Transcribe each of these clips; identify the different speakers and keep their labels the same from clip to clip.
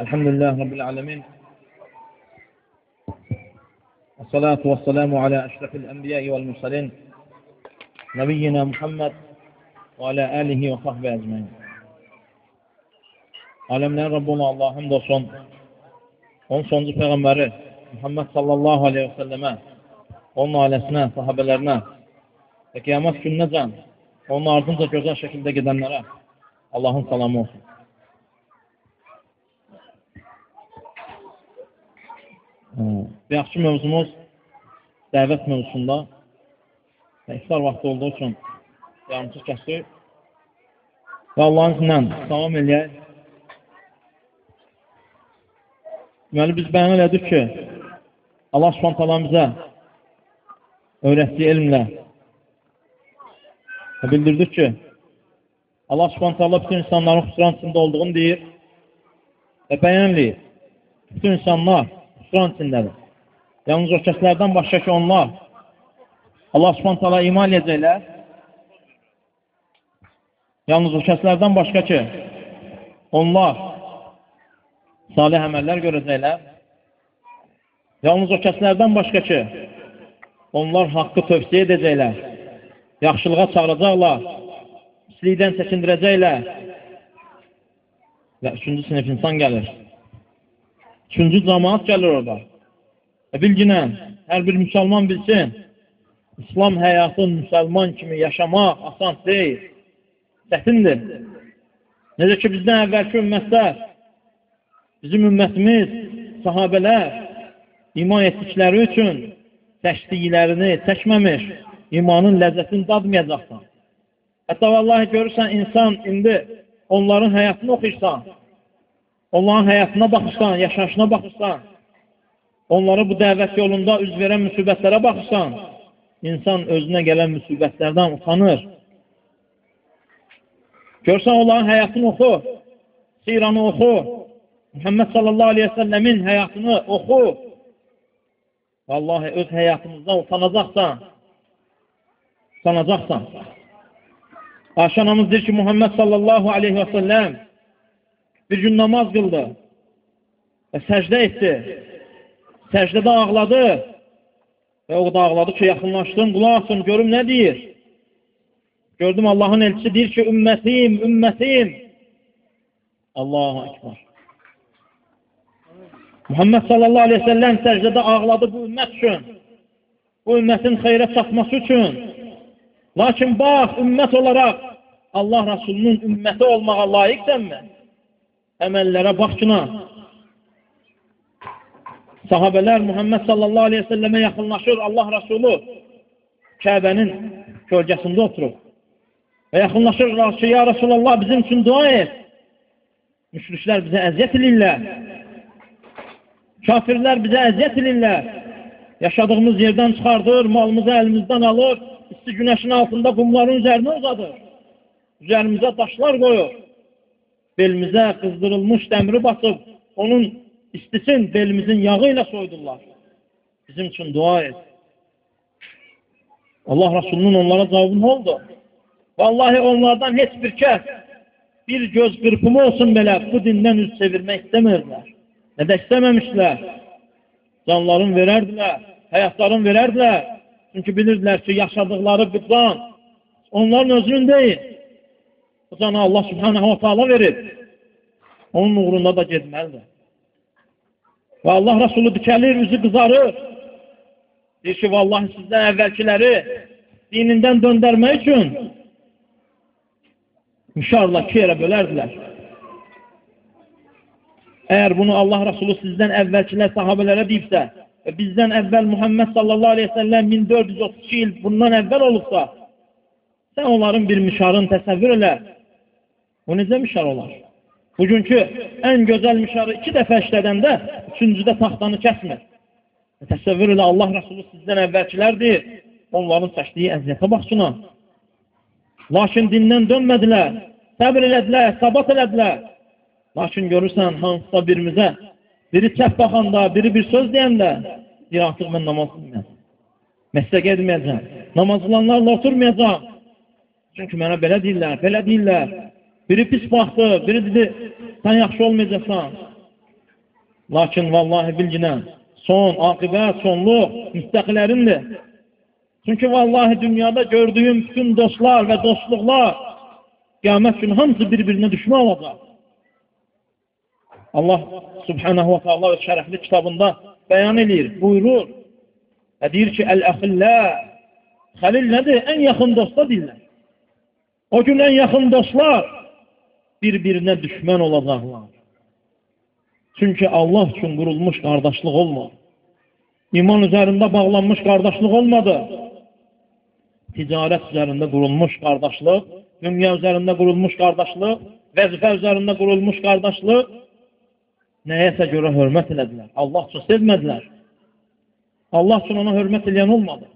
Speaker 1: الحمد لله رب العالمين والصلاة والسلام على أشرف الأنبياء والمرسلين نبينا محمد وعلى آله وصحبه أجمعين Alemlerin Rabbi olan Allah hamd olsun. Onun sonuncu Peyğəmbəri Muhammed sallallahu aleyhi ve selleme, onun ailəsinə, sahabələrinə və qiyamət gününəcən onun ardınca gözəl şəkildə gedənlərə Allahın salamı olsun. Yaxşı mövzumuz dəvət mövzusunda və iftar vaxtı olduğu üçün yarımçıq kəsir və Allahın izinlə davam eləyək. Deməli, biz bəyan elədik ki, Allah subhanət bizə öyrətdiyi elmlə və bildirdik ki, Allah subhanət Allah bütün insanların xüsuran içində olduğunu deyir və bəyan eləyir. Bütün insanlar xüsuran içindədir. Yalnız o kəslərdən başqa ki, onlar Allah subhanət hala iman edəcəklər. Yalnız o kəslərdən başqa ki, onlar salih əməllər görəcəklər. Yalnız o kəslərdən başqa ki, onlar haqqı tövsiyə edəcəklər, yaxşılığa çağıracaqlar, pislikdən çəkindirəcəklər və üçüncü sinif insan gəlir. Üçüncü cəmaat gəlir orada. Və bilginən, hər bir müsəlman bilsin, İslam həyatın müsəlman kimi yaşamaq asan deyil, çətindir. Necə ki, bizdən əvvəlki ümmətlər, bizim ümmətimiz, sahabələr iman etdikləri üçün çəkdiklərini çəkməmiş, imanın ləzzətini dadmayacaqsan. Hətta vallahi görürsən, insan indi onların həyatını oxuyursan, onların həyatına baxırsan, yaşayışına baxırsan, onları bu dəvət yolunda üz verən müsibətlərə baxırsan, insan özünə gələn müsibətlərdən utanır. Görsən, onların həyatını oxu, siranı oxu, Muhammed sallallahu aleyhi ve sellemin həyatını oxu. Vallahi öz həyatımızdan utanacaqsan, utanacaqsan. Ayşə anamız deyir ki, Muhammed sallallahu aleyhi və səlləm bir gün namaz qıldı və səcdə etdi. Səcdədə ağladı və o da ağladı ki, yaxınlaşdım, qulaq asın, görüm nə deyir. Gördüm Allahın elçisi deyir ki, ümmətim, ümmətim. Allahu Ekber. Muhammed sallallahu aleyhi ve sellem səcdədə ağladı bu ümmət üçün. Bu ümmətin xeyrə çatması üçün. Lakin bax, ümmət olaraq Allah Rasulunun ümməti olmağa layiqsənmi? Əməllərə bax günə. Sahabələr Muhammed sallallahu aleyhi ve sellemə yaxınlaşır Allah Rasulü Kəbənin kölgəsində oturub. Və yaxınlaşırlar ki, ya Rasulallah bizim üçün dua et. Müşriklər bizə əziyyət edirlər. Kafirlər bizə əziyyət edirlər. Yaşadığımız yerdən çıxardır, malımızı əlimizdən alır, isti günəşin altında qumların üzərinə uzadır. Üzərimizə daşlar qoyur. Belimizə qızdırılmış dəmiri basıb, onun istisin belimizin yağı ilə soydurlar. Bizim üçün dua et. Allah Rasulunun onlara cavabı nə oldu? Vallahi onlardan heç bir kəs bir göz qırpımı olsun belə bu dindən üz çevirmək istəmirdilər. Nə də istəməmişlər. Canlarını verərdilər, həyatlarını verərdilər. Çünki bilirdilər ki, yaşadıkları bir can onların özünün deyil. Bu canı Allah subhanahu wa ta'ala verir. Onun uğrunda da getməlidir. Və Allah Rasulü dikəlir, üzü qızarır. Deyir ki, vallahi sizdən əvvəlkiləri dinindən döndərmək üçün müşarla iki yerə bölərdilər. Əgər bunu Allah Rasulü sizdən əvvəlkilər sahabələrə deyibsə, və bizdən əvvəl Muhammed sallallahu aleyhi ve sellem 1432 il bundan əvvəl olubsa, sən onların bir müşarını təsəvvür elə. O necə müşar olar? Bugünkü ən gözəl müşarı iki dəfə işlədəndə, üçüncüdə taxtanı kəsmir. Təsəvvür elə Allah Rasulü sizdən əvvəlkilərdir. Onların çəkdiyi əziyyətə baxsına. Lakin dindən dönmədilər, səbir elədilər, sabat elədilər. Lakin görürsən, hansısa birimizə, biri çəp baxanda, biri bir söz deyəndə, deyir, artıq mən namaz bilməyəcəm. Məstəq edməyəcəm. Namaz qılanlarla oturmayacaq. Çünki mənə belə deyirlər, belə deyirlər. Biri pis baxdı, biri dedi, sən yaxşı olmayacaqsan. Lakin vallahi bilginən, son, akibət, sonluq müstəqilərindir. Çünki vallahi dünyada gördüyüm bütün dostlar və dostluqlar qiyamət günü hamısı bir-birinə düşmən olacaq. Allah subhanahu wa ta'ala öz şərəfli kitabında bəyan edir, buyurur və deyir ki, Əl-əxillə Xəlil nədir? Ən yaxın dosta deyirlər. O gün ən yaxın dostlar bir-birinə düşmən olacaqlar. Çünki Allah üçün qurulmuş qardaşlıq olmadı. İman üzərində bağlanmış qardaşlıq olmadı. Ticarət üzərində qurulmuş qardaşlıq, dünya üzərində qurulmuş qardaşlıq, vəzifə üzərində qurulmuş qardaşlıq nəyəsə görə hörmət elədilər. Allah üçün sevmədilər. Allah üçün ona hörmət eləyən olmadı.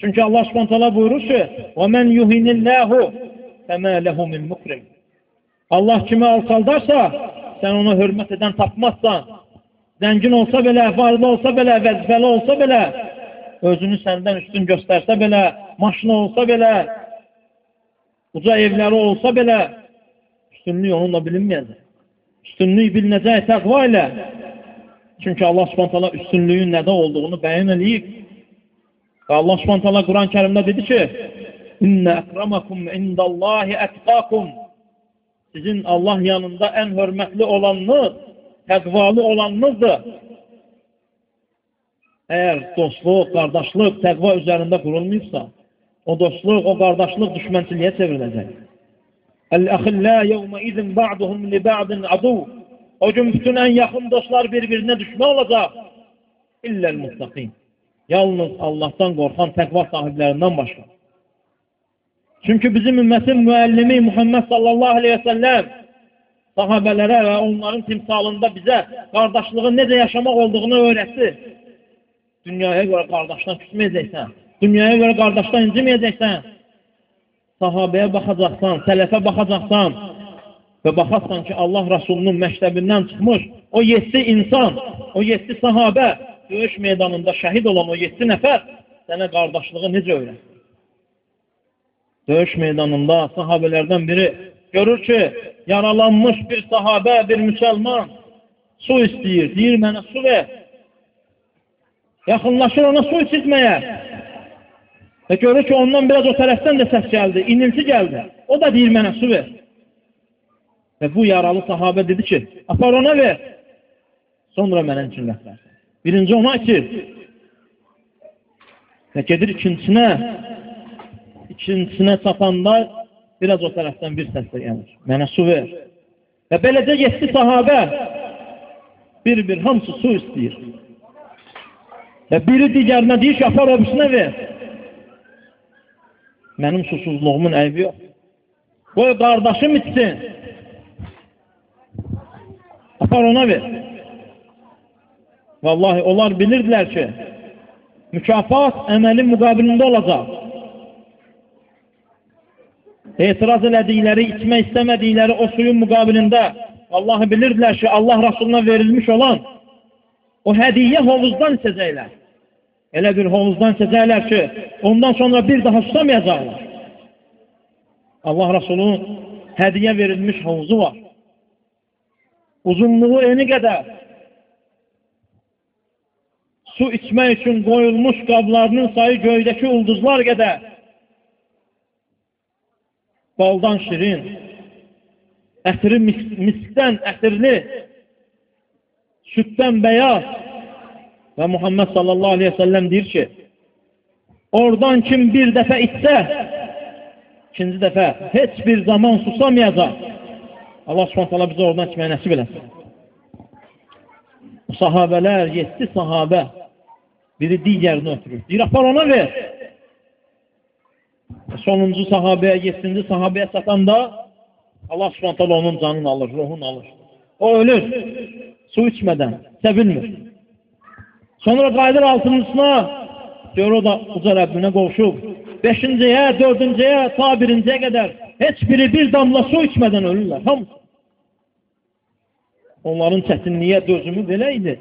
Speaker 1: Çünki Allah Subhanahu buyurur ki: "Və men yuhinillahu fema lehu min mukrim." Allah kimi alçaldarsa, sən ona hörmət edən tapmazsan. Zəngin olsa belə, varlı olsa belə, vəzifəli olsa belə, özünü səndən üstün göstərsə belə, maşını olsa belə, uca evləri olsa belə, üstünlük onunla bilinməyəcək. Üstünlük bilinəcək təqva ilə. Çünki Allah Subhanahu üstünlüyün nədə olduğunu bəyan eləyib. Və Allah Subhanahu Quran-ı Kərimdə dedi ki: "İnne akramakum indallahi atqakum." Sizin Allah yanında ən hörmətli olanınız, təqvalı olanınızdır. Əgər dostluq, qardaşlıq, təqva üzərində qurulmayıbsa, o dostluq, o qardaşlıq düşmənçiliyə çevriləcək. Əl-əxillə yevmə izin ba'duhum li ba'din adu. O gün bütün ən yaxın dostlar bir-birinə düşmə olacaq. İlləl muttaqin. Yalnız Allahdan qorxan təqva sahiblərindən başqa. Çünki bizim ümmətin müəllimi Muhammed sallallahu aleyhi və səlləm sahabələrə və onların timsalında bizə qardaşlığın necə yaşamaq olduğunu öyrətdi. Dünyaya görə qardaşdan küsməyəcəksən, dünyaya görə qardaşdan inciməyəcəksən, sahabəyə baxacaqsan, sələfə baxacaqsan və baxarsan ki, Allah Rasulunun məktəbindən çıxmış o yeddi insan, o yeddi sahabə döyüş meydanında şəhid olan o 7 nəfər sənə qardaşlığı necə öyrətdi? Döyüş meydanında sahabələrdən biri görür ki, yaralanmış bir sahabə, bir müsəlman su istəyir, deyir mənə su ver. Yaxınlaşır ona su içizməyə. Və görür ki, ondan biraz o tərəfdən də səs gəldi, inilti gəldi. O da deyir mənə su ver. Və bu yaralı sahabə dedi ki, apar ona ver. Sonra mənə cinlətlər. Birinci ona içir. Və gedir ikincinə. İkincinə çatanda biraz o tərəfdən bir səs də gəlir. Mənə su ver. Və beləcə yetdi sahabə bir-bir hamısı su istəyir. Və biri digərinə deyir ki, apar öbüsünə ver. Mənim susuzluğumun əybi yox. Qoy qardaşım içsin. Apar ona ver. Vallahi onlar bilirdilər ki, mükafat əməlin müqabilində olacaq. Etiraz elədikləri, içmək istəmədikləri o suyun müqabilində Allahı bilirdilər ki, Allah Rasuluna verilmiş olan o hədiyyə hovuzdan içəcəklər. Elə bir hovuzdan içəcəklər ki, ondan sonra bir daha susamayacaqlar. Allah Rasulunun hədiyyə verilmiş hovuzu var. Uzunluğu eni qədər, su içmək üçün qoyulmuş qablarının sayı göydəki ulduzlar qədər. Baldan şirin, ətri mis miskdən ətirli, süddən bəyaz və Muhammed sallallahu aleyhi ve sellem deyir ki, oradan kim bir dəfə içsə, ikinci dəfə heç bir zaman susamayacaq. Allah subhanətələ bizə oradan içməyə nəsib eləsin. Sahabələr, yetdi sahabə Biri digərini ötürür. Deyir, apar ona ver. Sonuncu sahabəyə, yetinci sahabəyə satanda Allah subhanətələ onun canını alır, ruhunu alır. O ölür. Su içmədən. Sevilmir. Sonra qayıdır altıncısına. Gör o da uca Rəbbinə qovuşub. Beşinciyə, dördüncüyə, ta birinciyə qədər heç biri bir damla su içmədən ölürlər. Hamısı. Onların çətinliyə dözümü belə idi.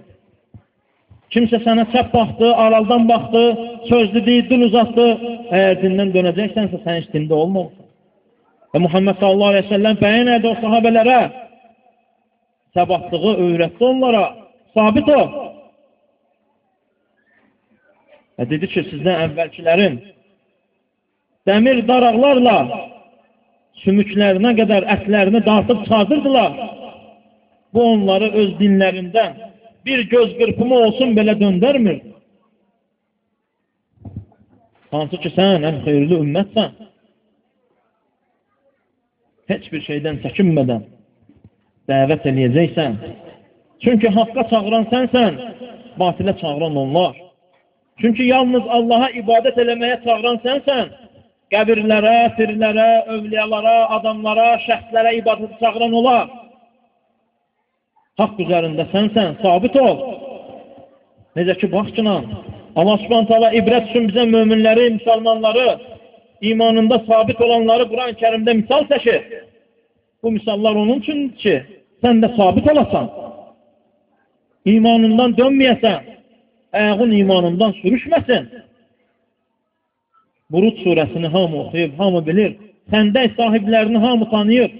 Speaker 1: Kimsə sənə çəp baxdı, araldan baxdı, sözdü deyil, dil uzatdı. Əgər dindən dönəcəksənsə, sən heç dində olmalısan. Və Muhammed sallallahu aleyhi ve sellem bəyan edir o sahabələrə. Səbatlığı öyrətdi onlara. Sabit ol. Və dedi ki, sizdən əvvəlkilərin dəmir daraqlarla sümüklərinə qədər ətlərini dartıb çıxardırdılar. Bu onları öz dinlərindən bir göz qırpımı olsun belə döndərmir. Hansı ki, sən ən xeyirli ümmətsən, heç bir şeydən çəkinmədən dəvət eləyəcəksən. Çünki haqqa çağıran sənsən, batilə çağıran onlar. Çünki yalnız Allaha ibadət eləməyə çağıran sənsən, qəbirlərə, firlərə, övliyalara, adamlara, şəxslərə ibadət çağıran olar. Haqq üzərində sənsən, sabit ol. Necə ki, bax ki, Allah subhanət hala ibrət üçün bizə möminləri, müsəlmanları, imanında sabit olanları Quran-ı kərimdə misal çəkir. Bu misallar onun üçündür ki, sən də sabit olasan. İmanından dönməyəsən, ayağın imanından sürüşməsin. Burud surəsini hamı oxuyub, hamı bilir. Səndə sahiblərini hamı tanıyır.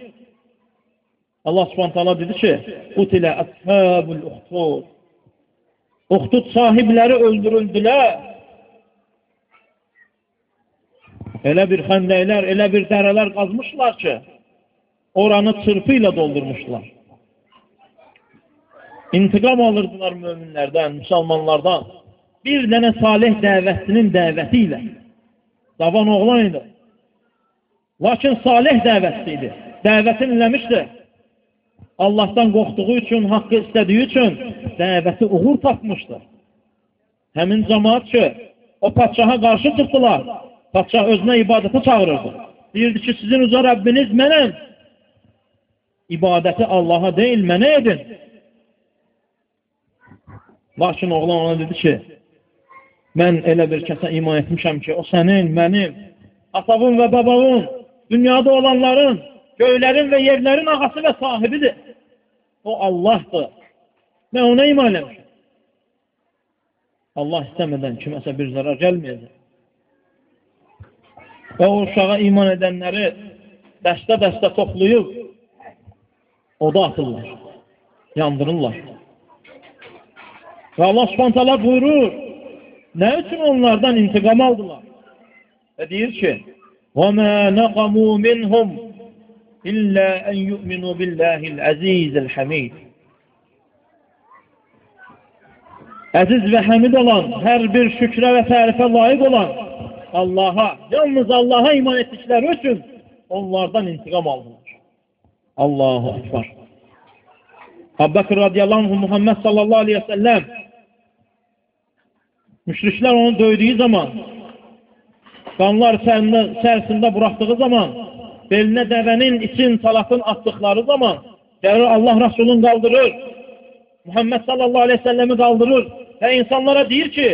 Speaker 1: Allah subhanət hala dedi ki, Qutilə əshabul uxtud. Uxtud sahibləri öldürüldülər. Elə bir xəndəklər, elə bir dərələr qazmışlar ki, oranı çırpı ilə doldurmuşlar. İntiqam alırdılar möminlərdən, müsəlmanlardan. Bir dənə salih dəvətçinin dəvəti ilə. Davan oğlan idi. Lakin salih dəvətçi idi. Dəvətini eləmişdi. Allahdan qorxduğu üçün, haqqı istədiyi üçün dəvəti uğur tapmışdı. Həmin cəmaat ki, o patşaha qarşı çıxdılar. Patşah özünə ibadətə çağırırdı. Deyirdi ki, sizin uca Rəbbiniz mənəm. İbadəti Allaha deyil, mənə edin. Lakin oğlan ona dedi ki, mən elə bir kəsə iman etmişəm ki, o sənin, mənim, atavın və babavın, dünyada olanların, göylərin və yerlərin ağası və sahibidir. O Allahdır. Mən ona iman etmişəm. Allah istəmədən kiməsə bir zarar gəlməyəcək. Və o uşağa iman edənləri dəstə-dəstə toplayıb oda atırlar, yandırırlar. Və Allah subhantala buyurur, nə üçün onlardan intiqam aldılar? Və deyir ki, وَمَا نَقَمُوا مِنْهُمْ إِلَّا أَنْ يُؤْمِنُوا بِاللَّهِ الْعَزِيزِ الْحَمِيدِ Əziz və həmid olan, hər bir şükrə və tərifə layiq olan Allaha, yalnız Allaha iman etdikləri üçün onlardan intiqam aldılar. Allahu Ekber. Abbaqir radiyallahu anh, Muhammed sallallahu aleyhi ve sellem müşriklər onu döydüyü zaman qanlar sərsində buraxdığı zaman belinə dəvənin için salatın atdıqları zaman gəlir Allah Rasulun qaldırır Muhammed sallallahu aleyhi ve sellemi qaldırır və insanlara deyir ki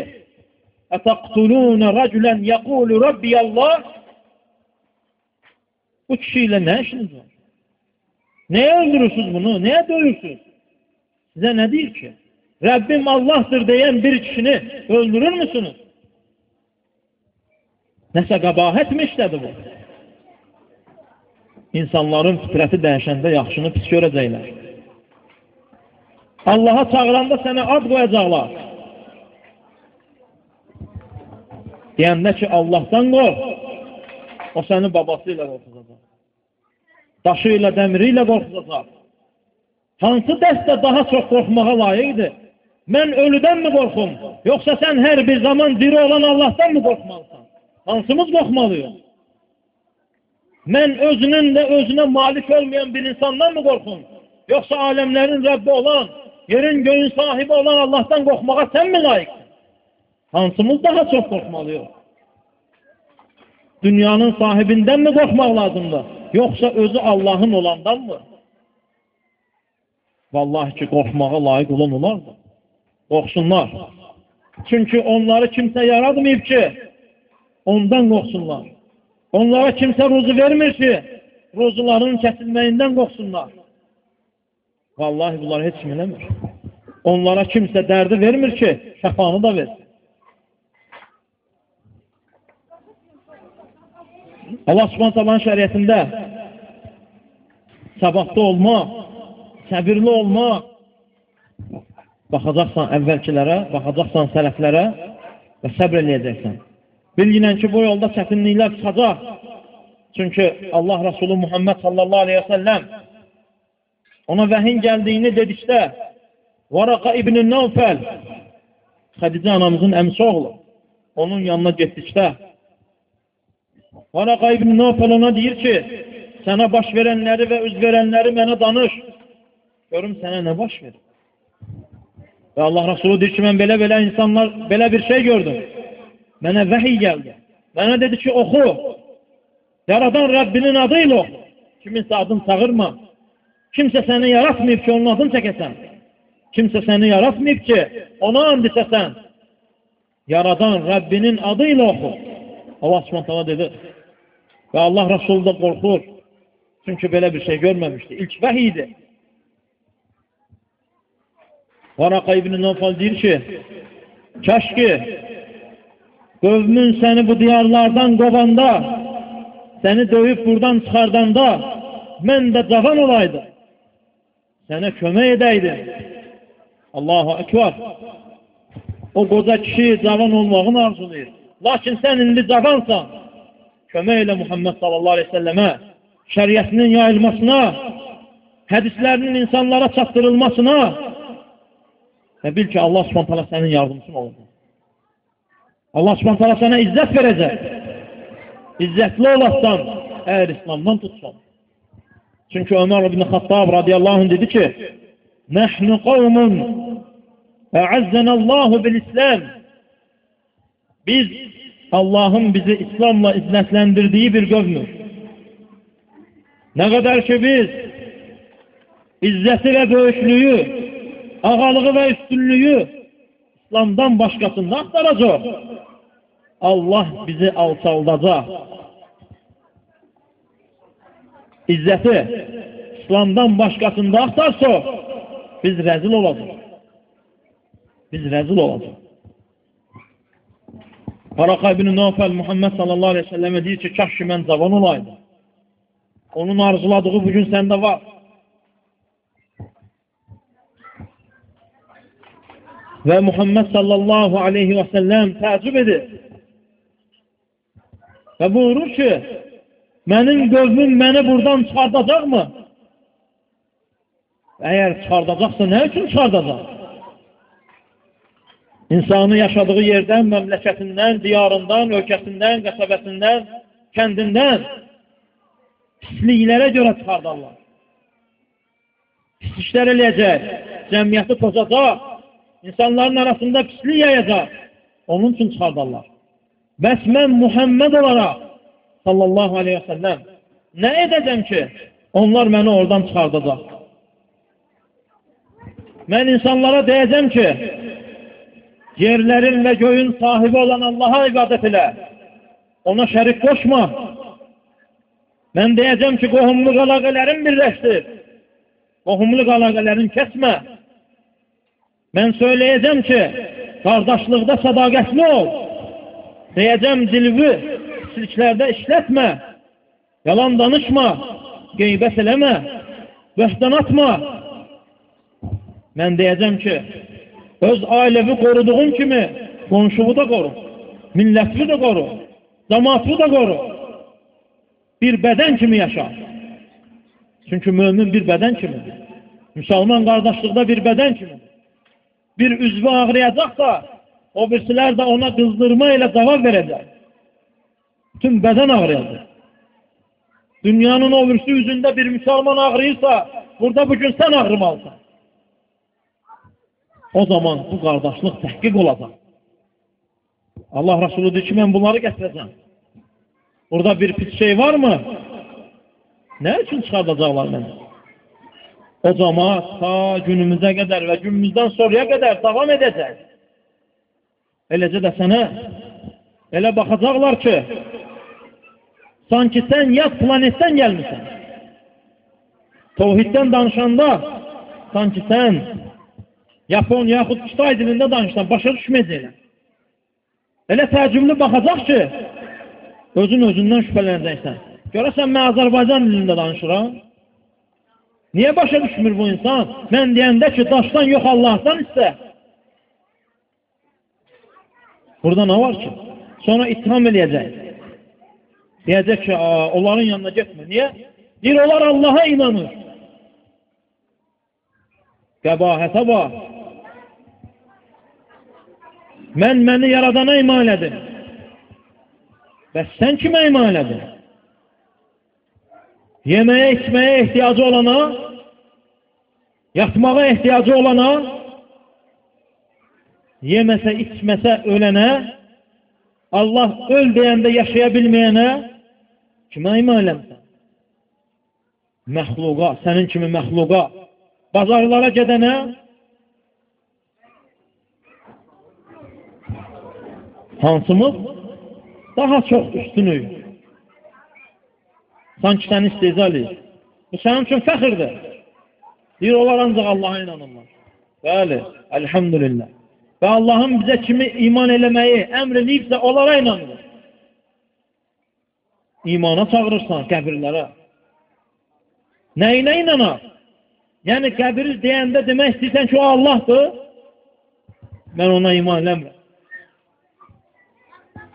Speaker 1: Ətəqtulunə rəculən yəqulu Rabbiyallah Bu kişi ilə nə işiniz var? Nəyə öldürürsünüz bunu? Nəyə döyürsünüz? Sizə nə deyir ki? Rəbbim Allahdır deyən bir kişini öldürür müsünüz? Nəsə qəbahət mi işlədi bu? İnsanların fitrəti dəyişəndə yaxşını pis görəcəklər. Allaha çağıranda sənə ad qoyacaqlar. Deyəndə ki, Allahdan qorx, o səni babası ilə qorxuzacaq. Daşı ilə, dəmiri ilə qorxuzacaq. Hansı dəstə daha çox qorxmağa layiqdir? Mən ölüdənmi qorxum? Yoxsa sən hər bir zaman diri olan Allahdan mı qorxmalısan? Hansımız qorxmalıyıq? Mən özünün də özünə malik olmayan bir insandan mı qorxum? Yoxsa aləmlərin Rəbbi olan, yerin göyün sahibi olan Allahdan qorxmağa sən mi layiqsin? Hansımız daha çox qorxmalıyıq? Dünyanın sahibindən mi qorxmaq lazımdır? Yoxsa özü Allahın olandan mı? Vallahi ki, qorxmağa layiq olan olardı. Qorxsunlar. Çünki onları kimsə yaratmayıb ki, ondan qorxsunlar. Onlara kimsə ruzu vermir ki, ruzuların kəsilməyindən qorxsunlar. Vallahi bunlar heç kim eləmir. Onlara kimsə dərdi vermir ki, şəfanı da versin. Allah subhanət şəriyyətində sabahda olmaq, səbirli olmaq, baxacaqsan əvvəlkilərə, baxacaqsan sələflərə və səbr eləyəcəksən. Bilginən ki, bu yolda çətinliklər çıxacaq. Çünki Allah Resulü Muhammed sallallahu aleyhi ve sellem ona vəhin gəldiyini dedikdə Varaqa ibn-i Nəufəl Xədicə anamızın əmsi oğlu onun yanına getdikdə Varaqa ibn-i Nəufəl ona deyir ki sənə baş verənləri və üz verənləri mənə danış. Görüm sənə nə baş verir. Və Allah Resulü deyir ki, mən belə-belə insanlar, belə bir şey gördüm. Mənə vəhiy gəldi. Mənə dedi ki, oxu. Yaradan Rəbbinin adıyla oxu. Kiminsə adını çağırma. Kimsə səni yaratmayıb ki, onun adını çəkəsən. Kimsə səni yaratmayıb ki, ona and içəsən. Yaradan Rəbbinin adıyla oxu. Allah subhanətələ dedi. Və Allah Rasulü da qorxur. Çünki belə bir şey görməmişdi. İlk vəhiy idi. Varaka İbn-i Nofal deyir ki, kaş ki qövmün səni bu diyarlardan qovanda, səni döyüb buradan çıxardanda, mən də cavan olaydım. Sənə kömək edəydim. Allahu Ekber. O qoca kişi cavan olmağını arzulayır. Lakin sən indi cavansan. Kömək elə Muhammed sallallahu aleyhi ve sellemə, şəriətinin yayılmasına, hədislərinin insanlara çatdırılmasına, Və bil ki, Allah subhantala sənin yardımcın olacaq. Allah subhantala sənə izzət verəcək. İzzətli olassan, əgər İslamdan tutsan. Çünki Ömər ibn Xattab radiyallahu anh dedi ki, Nəhnu qavmun əəzzənəllahu bil-İslam. Biz Allahın bizi İslamla izzətləndirdiyi bir qövmür. Nə qədər ki biz izzəti və böyüklüyü ağalığı və üstünlüyü İslamdan başqasını axtaracaq. Allah bizi alçaldacaq. İzzəti İslamdan başqasında axtarsa, biz rəzil olacaq. Biz rəzil olacaq. Faraka ibn Nufəl Muhammed sallallahu aleyhi ve sellemə deyir ki, kaş ki mən cavan olaydım. Onun arzuladığı bugün səndə var. Və Muhammed sallallahu aleyhi və səlləm təəccüb edir. Və buyurur ki, mənim qövmüm məni buradan çıxardacaqmı? Əgər çıxardacaqsa, nə üçün çıxardacaq? İnsanı yaşadığı yerdən, məmləkətindən, diyarından, ölkəsindən, qəsəbəsindən, kəndindən pisliklərə görə çıxardarlar. Pis işlər eləyəcək, cəmiyyəti tozacaq, insanların arasında pislik yayacaq. Onun üçün çıxardarlar. Bəs mən Muhammed olaraq sallallahu aleyhi və səlləm nə edəcəm ki, onlar məni oradan çıxardacaq? Mən insanlara deyəcəm ki, yerlərin və göyün sahibi olan Allaha ibadət elə. Ona şərik qoşma. Mən deyəcəm ki, qohumluq əlaqələrin birləşdir. Qohumluq əlaqələrin kəsmə. Mən söyləyəcəm ki, qardaşlıqda sədaqətli ol. Deyəcəm dilvi, pisliklərdə işlətmə, yalan danışma, qeybət eləmə, böhtan atma. Mən deyəcəm ki, öz ailəvi qoruduğun kimi qonşuvu da qoru, millətli də qoru, cəmatlı da qoru. Bir bədən kimi yaşa. Çünki mömin bir bədən kimidir. Müsəlman qardaşlıqda bir bədən kimidir bir üzvü ağrıyacaqsa, o birisilər də ona qızdırma ilə cavab verəcək. Bütün bədən ağrıyacaq. Dünyanın o birisi üzündə bir müsəlman ağrıyırsa, burada bugün sən ağrımalısan. O zaman bu qardaşlıq təhqiq olacaq. Allah Resulü deyir ki, mən bunları gətirəcəm. Burada bir pis şey varmı? Nə üçün çıxardacaqlar mənə? O cəmaat ta günümüzə qədər və günümüzdən sonraya qədər davam edəcək. Eləcə də sənə elə baxacaqlar ki, sanki sən yad planetdən gəlmişsən. Tohiddən danışanda sanki sən Yapon yaxud Kitay dilində danışsan, başa düşməyəcəklər. Elə təəccüblü baxacaq ki, özün özündən şübhələnəcəksən. Görəsən, mən Azərbaycan dilində danışıram. Niyə başa düşmür bu insan? Mən deyəndə ki, daşdan yox Allahdan istə. Burada nə var ki? Sonra ittiham eləyəcək. Deyəcək ki, onların yanına getmə. Niyə? Deyir, onlar Allaha inanır. Qəbahətə bax. Mən məni yaradana iman elədim. Bəs sən kimə iman elədin? Yeməyə, içməyə ehtiyacı olana, yatmağa ehtiyacı olana, yeməsə, içməsə ölənə, Allah öl deyəndə yaşaya bilməyənə kimə iman eləmsən? Məxluqa, sənin kimi məxluqa, bazarlara gedənə, hansımız daha çox üstünük. Sanki səni istehza. Bu sənin üçün fəxirdir. Deyir, onlar ancaq Allaha inanırlar. Bəli, əlhamdülillah. Və Allahın bizə kimi iman eləməyi əmr eləyibsə, onlara inanır. İmana çağırırsan qəbirlərə. Nəyinə inanar? Yəni, qəbir deyəndə demək istəyirsən ki, o Allahdır. Mən ona iman eləmirəm.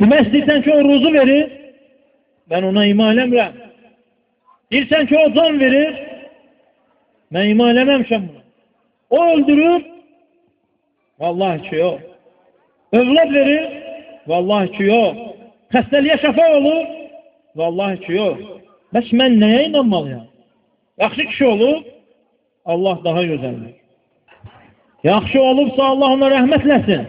Speaker 1: Demək istəyirsən ki, o ruzu verir. Mən ona iman eləmirəm. Deyirsən ki, o can verir. Mən iman eləməmişəm buna. O öldürür. Vallahi ki, yox. Övlad verir. Vallahi ki, yox. Xəstəliyə şəfa olur. Vallahi ki, yox. Bəs mən nəyə inanmalıyam? Yaxşı kişi olub, Allah daha gözəldir. Yaxşı olubsa Allah ona rəhmətləsin.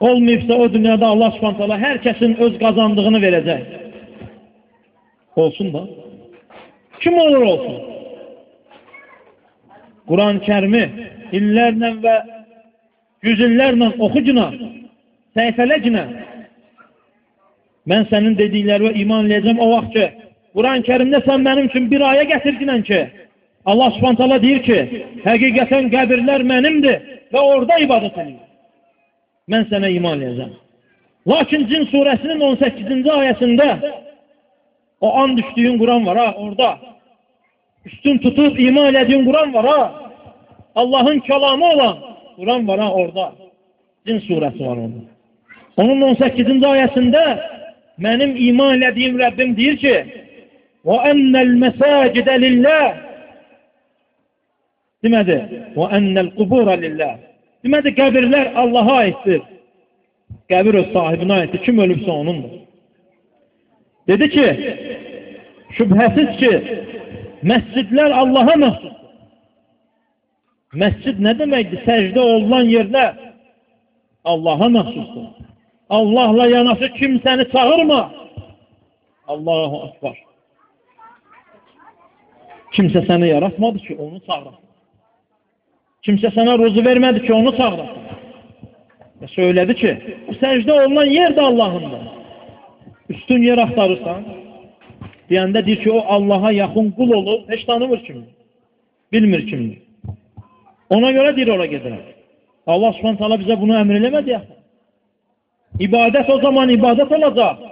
Speaker 1: Olmayıbsa o dünyada Allah subhanətələ hər kəsin öz qazandığını verəcək. Olsun da. Kim olur olsun? Quran-ı kərimi illərlə və yüzillərlə oxucuna, səhifələcinə mən sənin dediklərinə iman eləyəcəm o vaxt ki, Quran-ı kərimdə sən mənim üçün bir ayə gətirginən ki, Allah subhantala deyir ki, həqiqətən qəbirlər mənimdir və orada ibadət edir. Mən sənə iman eləyəcəm. Lakin Cin surəsinin 18-ci ayəsində O an düşdüyün Quran var ha orada. Üstün tutub iman elədiyin Quran var ha. Allahın kəlamı olan Quran var ha orada. Cin surəsi var orada. Onun 18-ci ayəsində mənim iman elədiyim Rəbbim deyir ki: "Və ennel mesacidə lillah" demədi. "Və ennel qubura lillah" demədi. Qəbirlər Allaha aiddir. Qəbir öz sahibinə aiddir. Kim ölübsə onundur. Dedi ki şüphesiz ki Məscidlər Allaha məxsusdur. Məscid nə deməkdir? Səcdə olunan yerlər Allaha məxsusdur. Allahla yanaşı kimsəni çağırma. Allahu Akbar. Kimsə səni yaratmadı ki, onu çağırasın. Kimsə sənə ruzu vermədi ki, onu çağırasın. Və söylədi ki, səcdə olunan yer də Allahındır. Üstün yer axtarırsan, deyəndə deyir ki, o Allaha yaxın qul olub, heç tanımır kimdir. Bilmir kimdir. Ona görə deyir ora gedirəm. Allah subhanət hala bizə bunu əmr eləmədi ya. İbadət o zaman ibadət olacaq.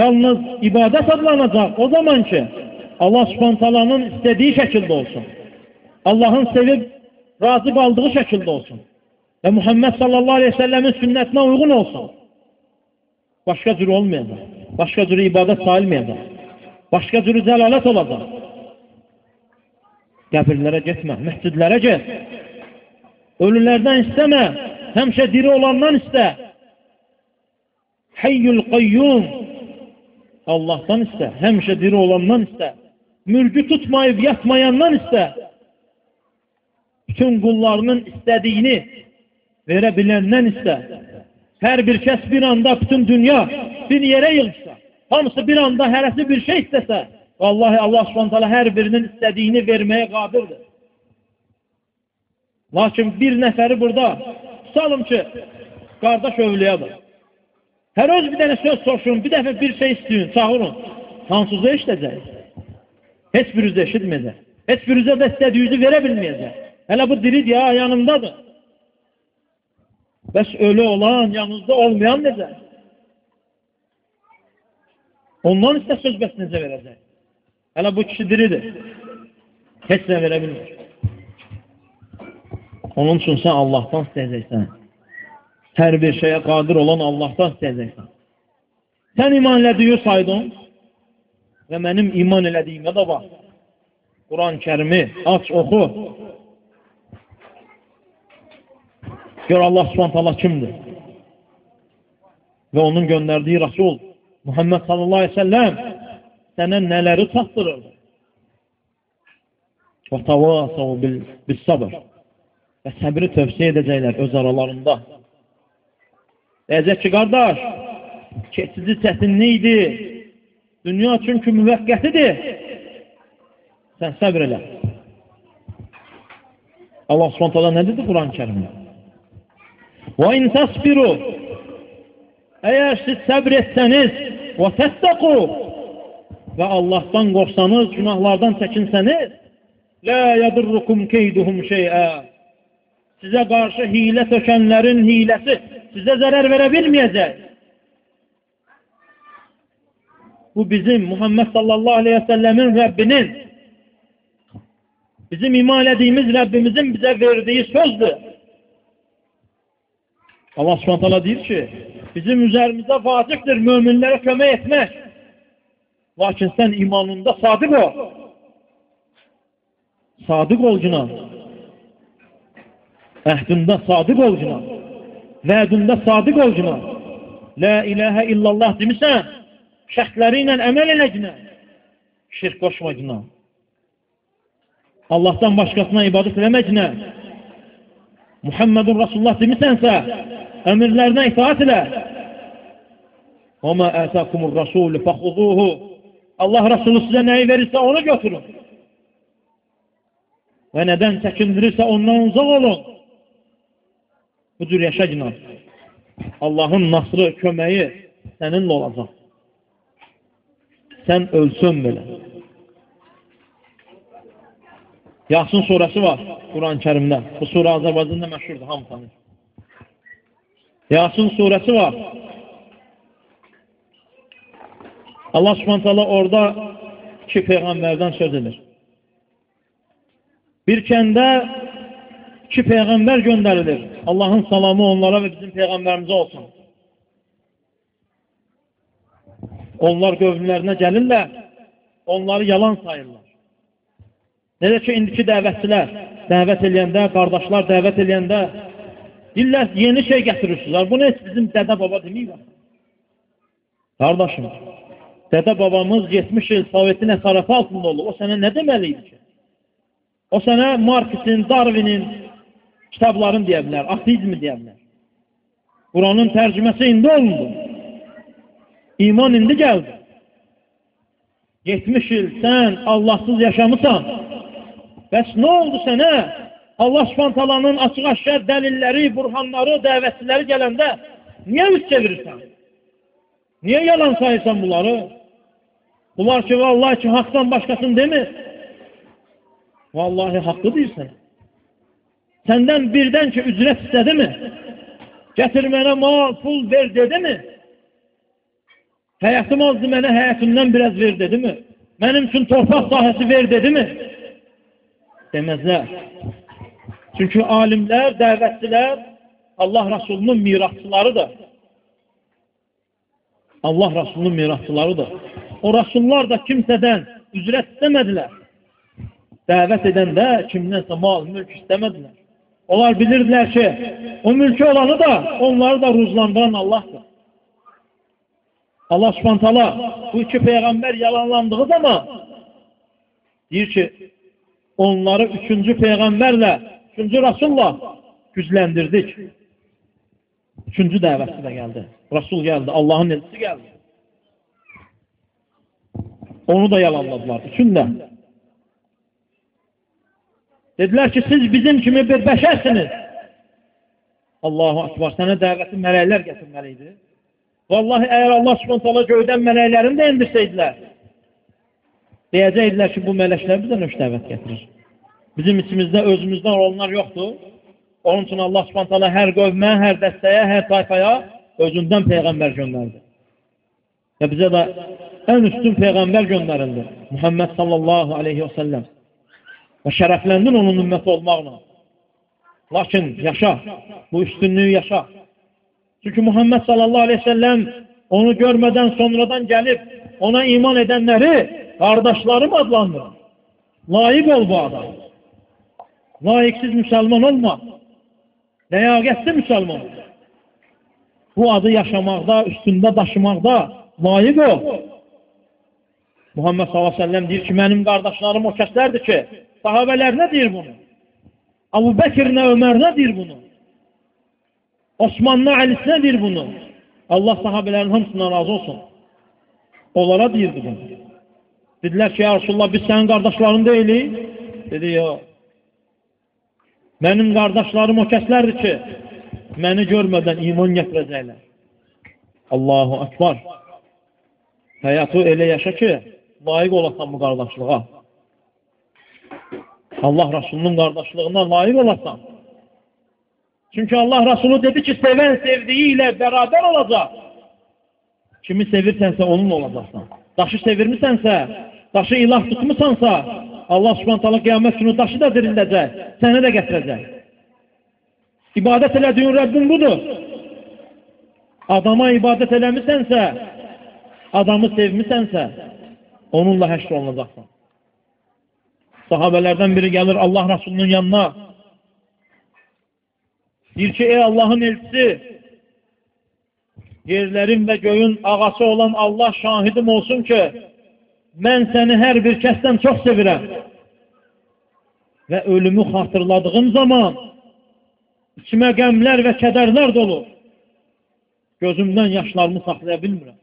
Speaker 1: Yalnız ibadət adlanacaq o zaman ki, Allah subhanət halanın istədiyi şəkildə olsun. Allahın sevib razı qaldığı şəkildə olsun. Və Muhammed sallallahu aleyhi ve sellemin sünnətinə uyğun olsun. Başqa cür olmayacaq. Başqa cürü ibadət sayılmayacaq. Başqa cürü cəlalət olacaq. Qəbirlərə getmə, məscidlərə get. Ölülərdən istəmə, həmişə diri olandan istə. Hayyul qayyum. Allahdan istə, həmişə diri olandan istə. Mürgü tutmayıb yatmayandan istə. Bütün qullarının istədiyini verə biləndən istə. Hər bir kəs bir anda bütün dünya bir yerə yığışsa, hamısı bir anda hərəsi bir şey istəsə, vallahi Allah subhanahu hər birinin istədiyini verməyə qadirdir. Lakin bir nəfəri burada tutalım ki, qardaş övliyadır. Hər öz bir dənə söz soruşun, bir dəfə bir şey istiyin, çağırın. Hansızı eşitəcək? Heç birinizə eşitməyəcək. Heç birinizə də istədiyinizi verə bilməyəcək. Hələ bu diridir ya, yanımdadır. Bəs ölü olan, yanınızda olmayan necə? Ondan istə söz bəs necə verəcək? Hələ bu kişi diridir. Heç nə verə bilmir. Onun üçün sən Allahdan istəyəcəksən. Hər bir şeyə qadir olan Allahdan istəyəcəksən. Sən iman elədiyi saydın və mənim iman elədiyimə də bax. Quran-ı kərimi aç, oxu. Gör Allah subhanət kimdir? Və onun göndərdiyi Rasul Muhammed sallallahu aleyhi ve sellem sənə nələri çatdırır? Və tavasav bil, bil sabır. Və səbri tövsiyə edəcəklər öz aralarında. Deyəcək ki, qardaş, keçici çətinlikdir. Dünya çünki müvəqqətidir. Sən səbr elə. Allah subhanətələ nə dedi Quran-ı kərimdə? İn təsbiru Əgər siz səbr etsəniz və Allahdan qorxsanız, günahlardan çəkinsəniz, lə yadurrukum keyduhum şeyə sizə qarşı hilə tökənlərin hiləsi sizə zərər verə bilməyəcək. Bu bizim Muhammed sallallahu aleyhi ve sellemin Rəbbinin bizim iman ediyimiz Rəbbimizin bizə verdiyi sözdür. Allah subhanahu deyir ki, bizim üzərimizdə vacibdir möminlərə kömək etmək. Lakin sən imanında sadiq ol. Sadiq ol günah. Əhdində sadiq ol günah. Vədində sadiq ol günah. La ilahə illallah demisən, şərtləri ilə əməl elə günah. Şirk qoşma günah. Allahdan başqasına ibadət eləməklə Muhammedun Rasulullah demisənsə, əmirlərinə itaat elə. Və mə ətəkumur Rasulü fəxuzuhu Allah Rasulü sizə nəyi verirsə onu götürün. Və nədən çəkindirirsə ondan uzaq olun. Bu cür yaşayın. Allahın nasrı, köməyi səninlə olacaq. Sən ölsün belə. Yasin surəsi var Quran-ı kərimdə. Bu surə Azərbaycanda məşhurdur, hamı tanır. Yasin surəsi var. Allah subhanətələ orada iki peyğəmbərdən söz edir. Bir kəndə iki peyğəmbər göndərilir. Allahın salamı onlara və bizim peyğəmbərimizə olsun. Onlar qövmlərinə gəlirlər, onları yalan sayırlar. Necə ki, indiki dəvətçilər dəvət eləyəndə, qardaşlar dəvət eləyəndə deyirlər, yeni şey gətirirsiniz. Bunu heç bizim dədə baba deməyir. Qardaşım, dədə babamız 70 il Sovetin əsarəti altında olub. O sənə nə deməli idi ki? O sənə Marksin, Darwinin kitablarını deyə bilər, ateizmi deyə bilər. Quranın tərcüməsi indi olundu. İman indi gəldi. 70 il sən Allahsız yaşamısan. Bəs nə oldu sənə? Allah subhantalanın açıq-aşkar dəlilləri, burhanları, dəvətçiləri gələndə niyə üst çevirirsən? Niyə yalan sayırsan bunları? Bunlar ki, vallahi ki, haqdan başqasını demir. Vallahi haqqı deyirsən. Səndən birdən ki, ücrət istədi mi? Gətir mənə mal, pul ver dedi mi? Həyatım azdı mənə həyatımdan biraz ver dedi mi? Mənim üçün torpaq sahəsi ver dedi mi? Deməzlər. Çünki alimlər, dəvətçilər Allah Rasulunun mirasçılarıdır. Allah Rasulunun mirasçılarıdır. O Rasullar da kimsədən ücrət istəmədilər. Dəvət edəndə kimdənsə mal, mülk istəmədilər. Onlar bilirdilər ki, o mülkü olanı da, onları da ruzlandıran Allahdır. Allah subhantala bu iki peyğəmbər yalanlandığı zaman deyir ki, onları üçüncü peyğəmbərlə, üçüncü Rasulla gücləndirdik. Üçüncü dəvəsi də gəldi. Rasul gəldi, Allahın elçisi gəldi. Onu da yalanladılar, üçün də. Dedilər ki, siz bizim kimi bir bəşərsiniz. Allahu Akbar, sənə dəvəti mələklər gətirməli idi. Vallahi, əgər Allah subhanətələ göydən mələklərini də endirsəydilər, Deyəcəkdilər ki, bu mələklər bizə nöş dəvət gətirir. Bizim içimizdə özümüzdən olanlar yoxdur. Onun üçün Allah subhanətələ hər qövmə, hər dəstəyə, hər tayfaya özündən Peyğəmbər göndərdi. Və bizə də ən üstün Peyğəmbər göndərildi. Muhammed sallallahu aleyhi və səlləm. Və şərəfləndin onun ümməti olmaqla. Lakin yaşa, bu üstünlüyü yaşa. Çünki Muhammed sallallahu aleyhi və səlləm onu görmədən sonradan gəlib ona iman edənləri qardaşlarım adlandırır. Layiq ol bu adam. Layiqsiz müsəlman olma. Ləyaqətli müsəlman ol. Bu adı yaşamaqda, üstündə daşımaqda layiq ol. Muhammed sallallahu aleyhi ve sellem deyir ki, mənim qardaşlarım o kəslərdir ki, sahabələr nə deyir bunu? Abu Bəkir nə, Ömər nə deyir bunu? Osman nə, Əlis nə deyir bunu? Allah sahabələrin hamısından razı olsun. Onlara deyirdi bunu. Dedilər ki, ya Rasulullah, biz sənin qardaşların deyilik. Dedi, yox. Mənim qardaşlarım o kəslərdir ki, məni görmədən iman gətirəcəklər. Allahu Akbar. Həyatı elə yaşa ki, layiq olasan bu qardaşlığa. Allah Rasulunun qardaşlığına layiq olasan. Çünki Allah Rasulü dedi ki, sevən sevdiyi ilə bərabər olacaq. Kimi sevirsənsə onunla olacaqsan. Daşı sevirmisənsə, daşı ilah tutmusansa, Allah subhanət hala qiyamət günü daşı da dirildəcək, səni də gətirəcək. İbadət elədiyin Rəbbin budur. Adama ibadət eləmisənsə, adamı sevmisənsə, onunla həşr olunacaqsan. Sahabələrdən biri gəlir Allah Rasulunun yanına. Deyir ki, ey Allahın elçisi, yerlərin və göyün ağası olan Allah şahidim olsun ki, mən səni hər bir kəsdən çox sevirəm. Və ölümü xatırladığım zaman içimə qəmlər və kədərlər dolur. Gözümdən yaşlarımı saxlaya bilmirəm.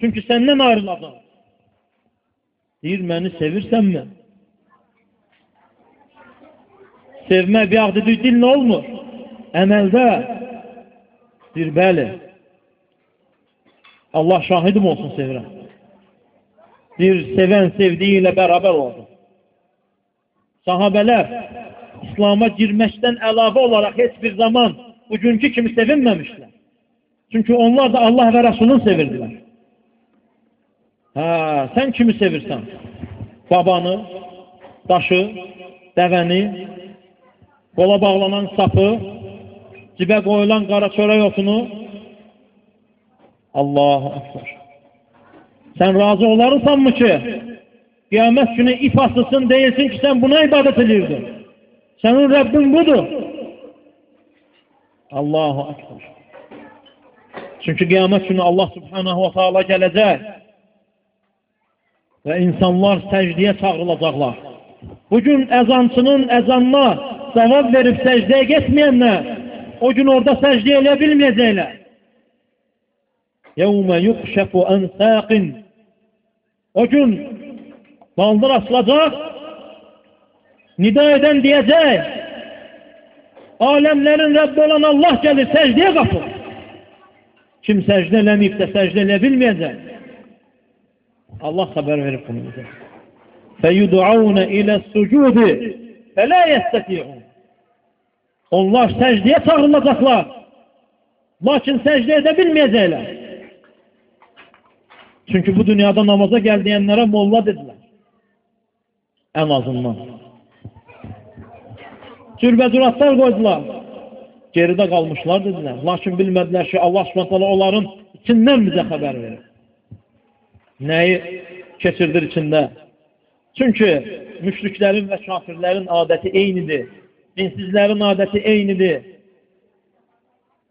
Speaker 1: Çünki səndən ayrılacaq. Deyir, məni sevirsənmi? Sevmək bir ağdıdır, dil nə olmur? Əməldə deyir, bəli. Allah şahidim olsun sevirəm. Deyir, sevən sevdiyi ilə bərabər oldu. Sahabələr İslama girməkdən əlavə olaraq heç bir zaman bugünkü kimi sevinməmişlər. Çünki onlar da Allah və Rəsulun sevirdilər. Hə, sən kimi sevirsən? Babanı, daşı, dəvəni, qola bağlanan sapı, cibə qoyulan qara çörək otunu. Allahu Akbar. Sən razı olarsanmı ki, qiyamət günü ip asılsın, deyilsin ki, sən buna ibadət edirdin. Sənin Rəbbin budur. Allahu Akbar. Çünki qiyamət günü Allah subhanahu wa ta'ala gələcək və insanlar səcdiyə çağrılacaqlar. Bugün əzancının əzanına cavab verib səcdiyə getməyənlər o gün orada səcdə eləyə bilməyəcəklər. Yevmə yuxşəfu ənsəqin O gün baldır asılacaq, nida edən deyəcək, aləmlərin Rəbbi olan Allah gəlir, səcdiyə qapır. Kim səcdə eləməyibsə, səcdə elə bilməyəcək. Allah xəbər verib bunu bizə. Fəyud'auna ilə sucudi fələ yəstəti'un. Onlar səcdiyə çağırılacaqlar. Lakin səcdə edə bilməyəcəklər. Çünki bu dünyada namaza gəl deyənlərə molla dedilər. Ən azından. Cürbəcüratlar qoydular. Geridə qalmışlar dedilər. Lakin bilmədilər ki, Allah subhanətələ onların içindən bizə xəbər verir. Nəyi keçirdir içində? Çünki müşriklərin və kafirlərin adəti eynidir. Dinsizlərin adəti eynidir.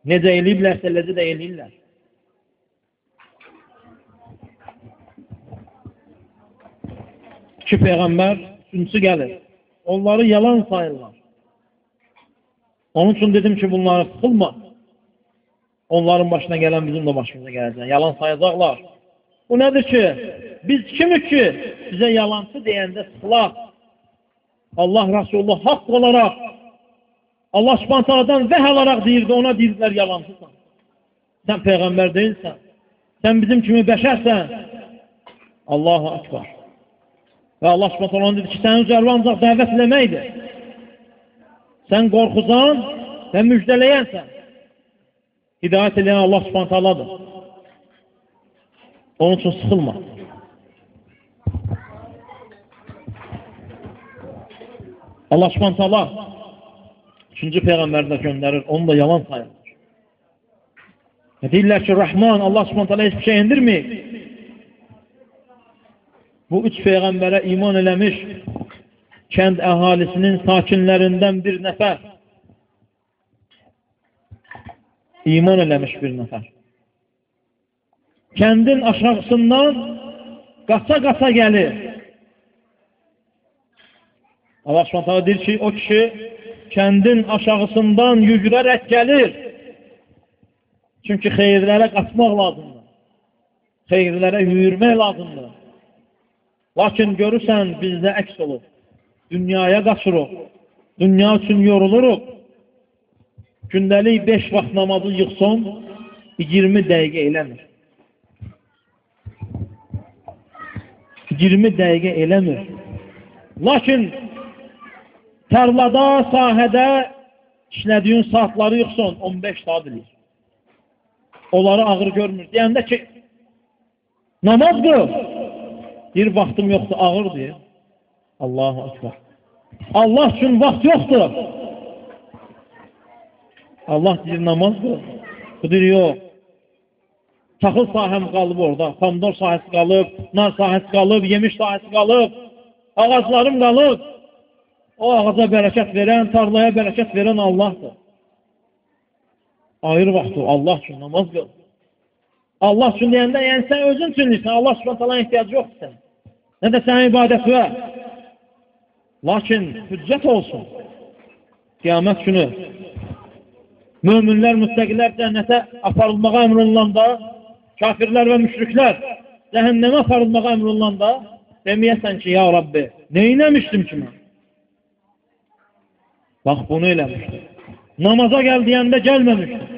Speaker 1: Necə eləyiblərsə, eləcə də eləyirlər. İki Peyğəmbər, üçüncüsü gəlir. Onları yalan sayırlar. Onun üçün dedim ki, bunları sıxılma. Onların başına gələn bizim də başımıza gələcək. Yalan sayacaqlar. Bu nədir ki? Biz kimik ki, bizə yalancı deyəndə sıxılaq. Allah Rasulullah haqq olaraq Allah subhanətələrdən vəh alaraq deyirdi, ona deyirdilər yalancısan. Sən Peyğəmbər deyilsən. Sən bizim kimi bəşərsən. Allahu Akbar. Və Allah Subhanahu dedi ki, sənin üzərinə ancaq dəvət eləməkdir. Sən qorxusan və müjdələyənsən. Hidayət edən Allah Subhanahu Onun üçün sıxılma. Allah Subhanahu üçüncü peyğəmbəri də göndərir, onu da yalan sayırlar. Deyirlər ki, Rəhman Allah Subhanahu heç bir şey indirmir. Bu üç peyğəmbərə iman eləmiş kənd əhalisinin sakinlərindən bir nəfər iman eləmiş bir nəfər. Kəndin aşağısından qaça-qaça gəlir. Allah Subhanahu deyir ki, o kişi kəndin aşağısından yügürərək gəlir. Çünki xeyirlərə qaçmaq lazımdır. Xeyirlərə yürümək lazımdır. Lakin görürsən bizdə əks olur. Dünyaya qaçırıq. Dünya üçün yoruluruq. Gündəlik 5 vaxt namazı yıxson 20 dəqiqə eləmir. 20 dəqiqə eləmir. Lakin tarlada, sahədə işlədiyin saatları yıxson 15 saat eləyir. Onları ağır görmür. Deyəndə ki, namaz qıl. Bir vaxtım yoxdur, ağır deyir. Allahu Akbar. Allah üçün vaxt yoxdur. Allah deyir namaz qıl. Bu deyir yox. Taxıl sahəm qalıb orada, pomidor sahəsi qalıb, nar sahəsi qalıb, yemiş sahəsi qalıb, ağaclarım qalıb. O ağaca bərəkət verən, tarlaya bərəkət verən Allahdır. Ayır vaxtı Allah üçün namaz qıl. Allah üçün deyəndə, yəni sən özün üçün deyirsən, Allah subhanətələ ehtiyacı yoxdur sən. Nə də sənin ibadəti var. Lakin hüccət olsun. Qiyamət günü möminlər, müstəqilər cənnətə aparılmağa əmr olunanda, kafirlər və müşriklər cəhənnəmə aparılmağa əmr olunanda, deməyəsən ki, ya Rabbi, neynəmişdim ki mən? Bax, bunu eləmişdim. Namaza gəl deyəndə gəlməmişdim.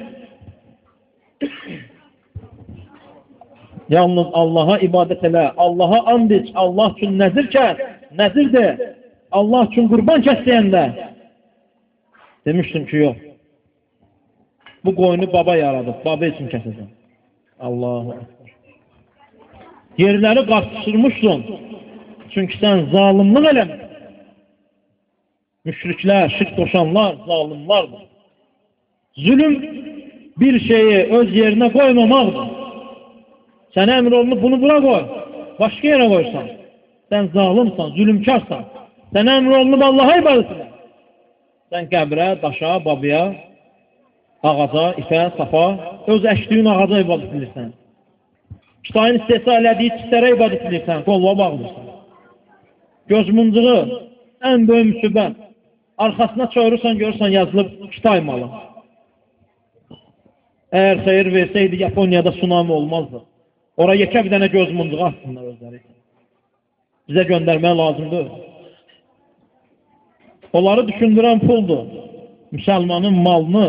Speaker 1: Yalnız Allaha ibadət elə, Allaha and iç, Allah üçün nəzir kəs, nəzirdir. Allah üçün qurban kəs deyəndə demişdim ki, yox. Bu qoyunu baba yaradıb, baba üçün kəsəcəm. Allahu Akbar. Yerləri qaçışdırmışsın. Çünki sən zalimlik eləmişsin. Müşriklər, şirk qoşanlar zalimlardır. Zülüm bir şeyi öz yerinə qoymamaqdır. Sənə əmr olunub bunu bura qoy. Başqa yerə qoysan. Sən zalimsan, zülümkarsan. Sənə əmr olunub Allaha ibadət elə. Sən qəbrə, daşa, babaya, ağaca, ipə, safa, öz əkdiyin ağaca ibadət edirsən. Kitayın istehsa elədiyi çistərə ibadət edirsən, qolva bağlırsan. Göz muncuğu ən böyük müsibət. Arxasına çağırırsan, görürsən yazılıb kitay malı. Əgər xeyir versəydi, Yaponiyada tsunami olmazdı. Ora yekə bir dənə göz muncuğu atsınlar özləri. Bizə göndərmək lazımdır. Onları düşündürən puldur. Müsəlmanın malını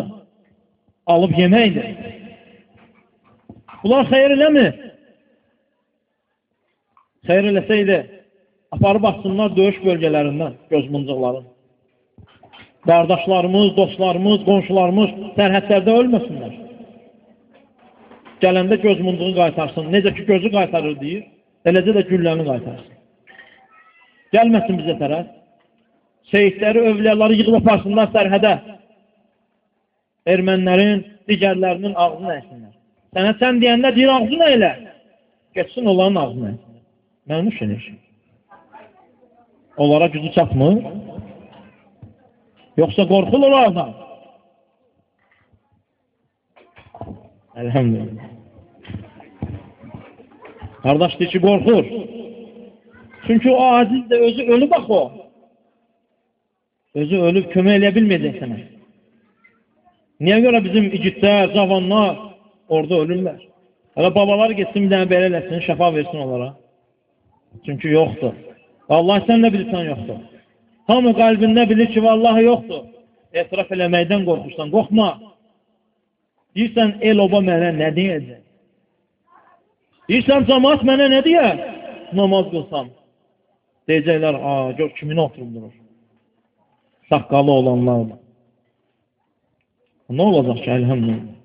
Speaker 1: alıb yeməkdir. Bunlar xeyir eləmir. Xeyir eləsəydi, aparıb baxsınlar döyüş bölgələrindən gözmuncuqların. Qardaşlarımız, dostlarımız, qonşularımız sərhədlərdə ölməsinlər. Gələndə gözmuncuğu qaytarsın. Necə ki, gözü qaytarır deyir, eləcə də gülləni qaytarsın. Gəlməsin bizə tərəf. Seyidləri, övliyaları yığıb aparsınlar sərhədə. Ermənilərin digərlərinin ağzını əksinlər. Sənə sən deyəndə deyir ağzını elə. Geçsin onların ağzını əksinlər. Mənuş edir. Onlara gücü çatmır. Yoxsa qorxulur oradan. Elhamdülillah. Qardaş deyir ki, qorxur. Çünki o aciz də özü ölüb axı o. Özü ölüb kömək eləyə bilməyəcək sənə. Niyə bizim igidlər, cavanlar orada ölürlər? Hələ babalar getsin bir dənə belə eləsin, şəfa versin onlara. Çünki yoxdur. Vallahi sən də bilirsən yoxdur. Hamı qəlbində bilir ki, vallahi yoxdur. Etiraf eləməkdən qorxursan, qorxma. Deyirsən, el oba mənə nə deyəcək? Deyirsən, cəmaat mənə nə deyər? Namaz qılsam. Deyəcəklər, aa, gör kimin oturub durur saqqalı olanlarla. Nə olacaq ki, əlhəmdülillah?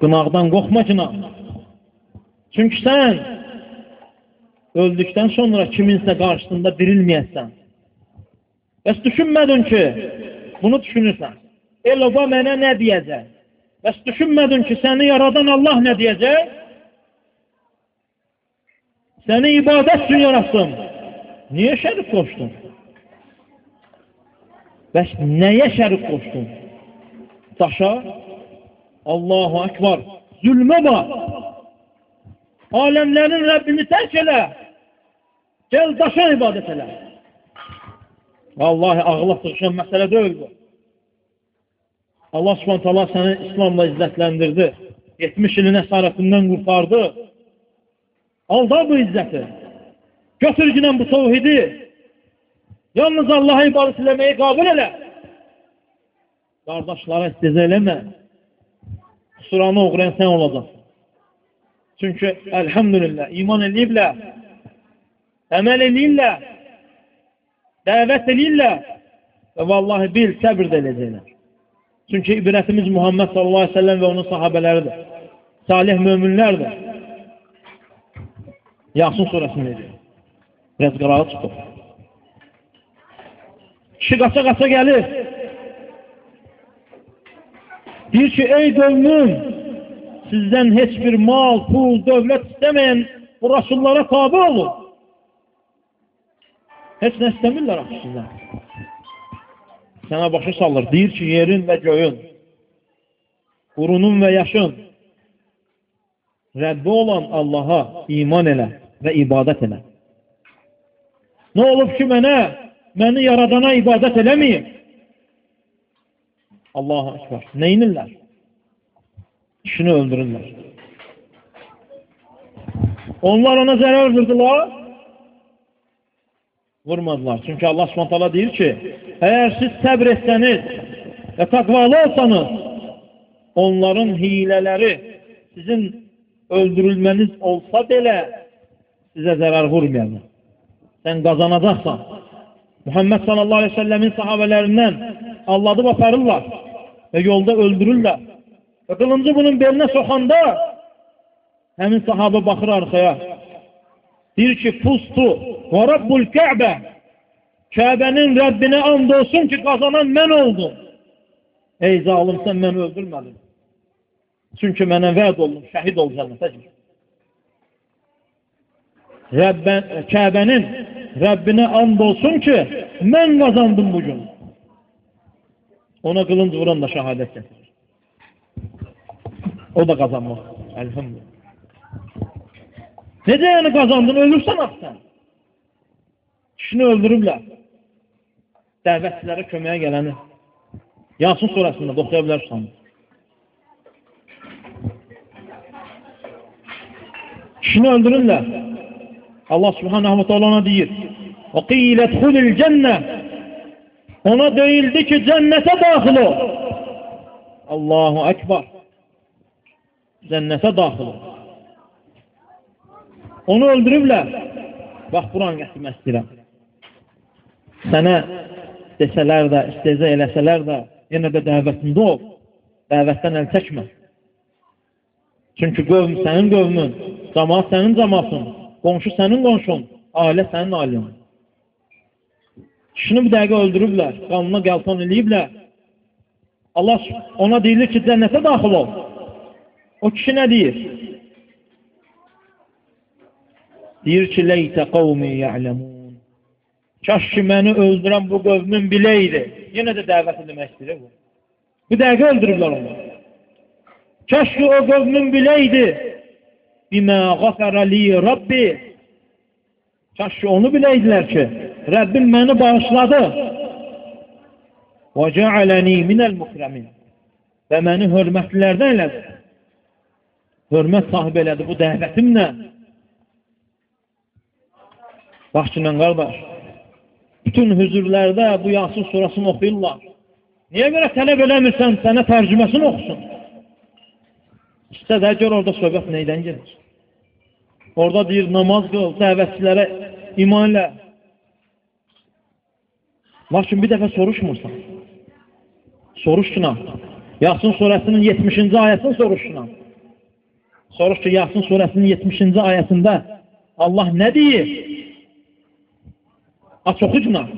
Speaker 1: Qınaqdan qorxma ki, Çünki sən öldükdən sonra kiminsə qarşısında dirilməyəsən. Bəs düşünmədin ki, bunu düşünürsən. El oba mənə nə deyəcək? Bəs düşünmədin ki, səni yaradan Allah nə deyəcək? Səni ibadət üçün yaratsın. Niyə şərik qoşdun? Bəs nəyə şərik qoşdun? Daşa? Allahu Akbar. Zülmə bax. Aləmlərin Rəbbini tərk elə. Gəl daşa ibadət elə. Vallahi ağla sığışan məsələ deyil bu. Allah subhanət Allah səni İslamla izzətləndirdi. 70 ilin əsarətindən qurtardı. Alda bu izzəti. Götür günən bu tevhidi. Yalnız Allah'a ibadət eləməyi qabul elə. Qardaşlara istizə eləmə. Suranı uğrayan sən olacaqsın. Çünki əlhamdülillah iman eləyiblər, əməl eləyirlər, dəvət eləyirlər və vallahi bil, səbir də eləyəcəklər. Çünki ibrətimiz Muhammed sallallahu aleyhi ve sellem və onun sahabələridir. Salih möminlərdir. Yasin surəsində edir. Biraz qarağı çıxır. Kişi qaça-qaça gəlir. Deyir ki, ey qövmüm, sizdən heç bir mal, pul, dövlət istəməyən bu rasullara tabi olun. Heç nə istəmirlər axı sizdən. Sənə başa salır. Deyir ki, yerin və göyün, qurunun və yaşın, Rəbbi olan Allaha iman elə və ibadət elə. Nə olub ki, mənə, məni yaradana ibadət eləməyim? Allahu Ekber. Neynirlər? Kişini öldürürlər. Onlar ona zərər vurdular, vurmadılar. Çünki Allah subhanahu deyir ki, əgər siz səbr etsəniz və takvalı olsanız, onların hilələri sizin öldürülməniz olsa belə sizə zərər vurmayacaq. Sən qazanacaqsan. Muhammed sallallahu aleyhi ve sellemin sahabələrindən alladıb aparırlar və yolda öldürürlər. Və qılıncı bunun belinə soxanda həmin sahabə baxır arxaya. Deyir ki, pustu və Rabbul Kəbə Kəbənin Rəbbinə and olsun ki, qazanan mən oldum. Ey zalim, sən məni öldürmədin. Çünki mənə vəd olunub, şəhid ol cənnətə gir. Rəbbən, Kəbənin Rəbbinə and olsun ki, mən qazandım bugün. Ona qılınc vuran da şəhadət gətirir. O da qazanmaq. Elhamdülillah. Necə yəni qazandın? Ölürsən axı sən. Kişini öldürüblər. Dəvətçilərə köməyə gələni. Yasin surəsində oxuya bilərsən. Kişini öldürürlər. Allah subhanahu wa ta'ala ona deyir. Qiylə dxulil cənnə Ona deyildi ki, cənnətə daxil ol. Allahu Ekber. Cənnətə daxil ol. Onu öldürüblər. Bax, Quran gətirmək istəyirəm. Sənə desələr də, istezə eləsələr də, yenə də dəvətində ol. Dəvətdən əl çəkmə. Çünki qövm sənin qövmün, cəmaat sənin cəmatın, qonşu sənin qonşun, ailə sənin ailən. Kişini bir dəqiqə öldürüblər, qanuna qəltan eləyiblər. Allah ona deyilir ki, cənnətə daxil ol. O kişi nə deyir? Deyir ki, leytə qavmi ya'ləmun. Kaş ki, məni öldürən bu qövmün biləydi. Yenə də dəvət edilməkdir bu. Bu dəqiqə öldürüblər onu. Kaş ki, o qövmün biləydi. Bimə qafərə li Rabbi. Kaş ki, onu biləydilər ki, Rəbbim məni bağışladı. Və cəaləni minəl mukremin. Və məni hörmətlilərdən elədi. Hörmət sahibi elədi bu dəvətimlə. Baxçınla qardaş, bütün hüzürlərdə bu Yasin surasını oxuyurlar. Niyə görə tələb eləmirsən, sənə tərcüməsini oxusun? İşte də gör orada söhbət neydən gelir? Orada deyir, namaz qıl, dəvətçilərə iman ilə, Lakin bir dəfə soruşmursan. Soruş ki, Yasin surəsinin 70-ci ayəsini soruş ki. Soruş ki, Yasin surəsinin 70-ci ayəsində Allah nə deyir? Aç oxucuna.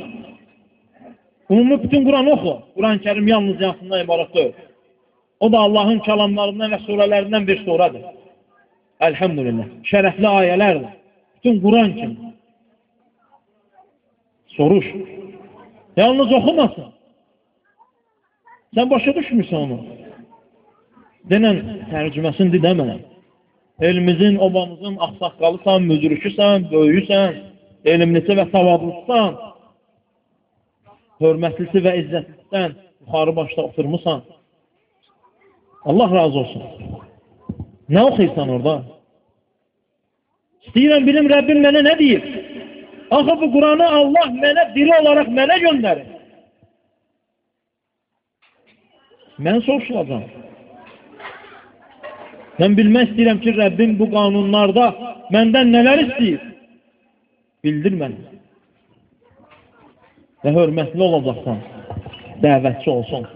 Speaker 1: Ümumi bütün Quranı oxu. Quran-ı Kerim yalnız yansından ibarət deyil. O da Allahın kəlamlarından və surələrindən bir suradır. Elhamdülillah. Şərəfli ayələrdir. Bütün Quran kimi. Soruş. Yalnız oxumasın. Sən başa düşmürsən onu. Denən tərcüməsini demənəm. Elimizin, obamızın axsaqqalısan, müdürüküsən, böyüyüsən, elmlisi və savadlısan, hörmətlisi və izzətlisən, yuxarı başda oturmusan. Allah razı olsun. Nə oxuyursan orada? İstəyirəm bilim Rəbbim mənə nə deyir? Axı bu Quranı Allah mənə diri olaraq mənə göndərir. Mən soruşulacam. Mən bilmək istəyirəm ki, Rəbbim bu qanunlarda məndən nələr istəyir? Bildir mənə. Və hörmətli olacaqsan, dəvətçi olsun.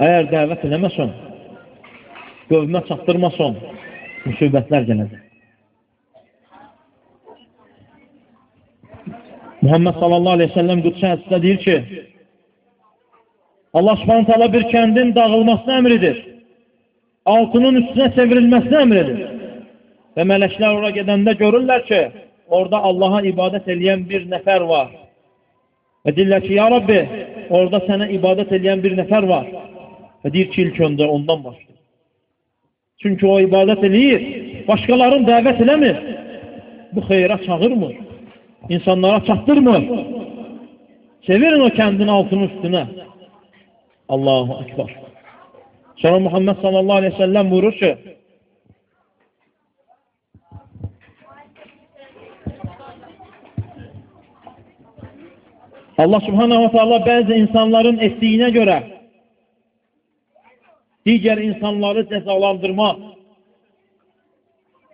Speaker 1: Əgər dəvət eləməsən, qövmə çatdırmasan, müsibətlər gələcək. Muhammed sallallahu aleyhi ve sellem qüdsə hədisdə deyir ki, Allah subhanahu teala bir kəndin dağılmasını əmr edir. Altının üstünə çevrilməsini əmr edir. Və mələklər ora gedəndə görürlər ki, orada Allaha ibadət eləyən bir nəfər var. Və deyirlər ki, ya Rabbi, orada sənə ibadət eləyən bir nəfər var. Və deyir ki, ilk öndə ondan başlayır. Çünki o ibadət eləyir, başqalarını dəvət eləmir. Bu xeyra çağırmır, insanlara çatdırmır. Çevirin o kəndin altını üstünə. Allahu Ekber. Sonra Muhammed sallallahu aleyhi ve sellem buyurur ki, Allah subhanahu wa ta'ala bəzi insanların etdiyinə görə digər insanları cəzalandırma,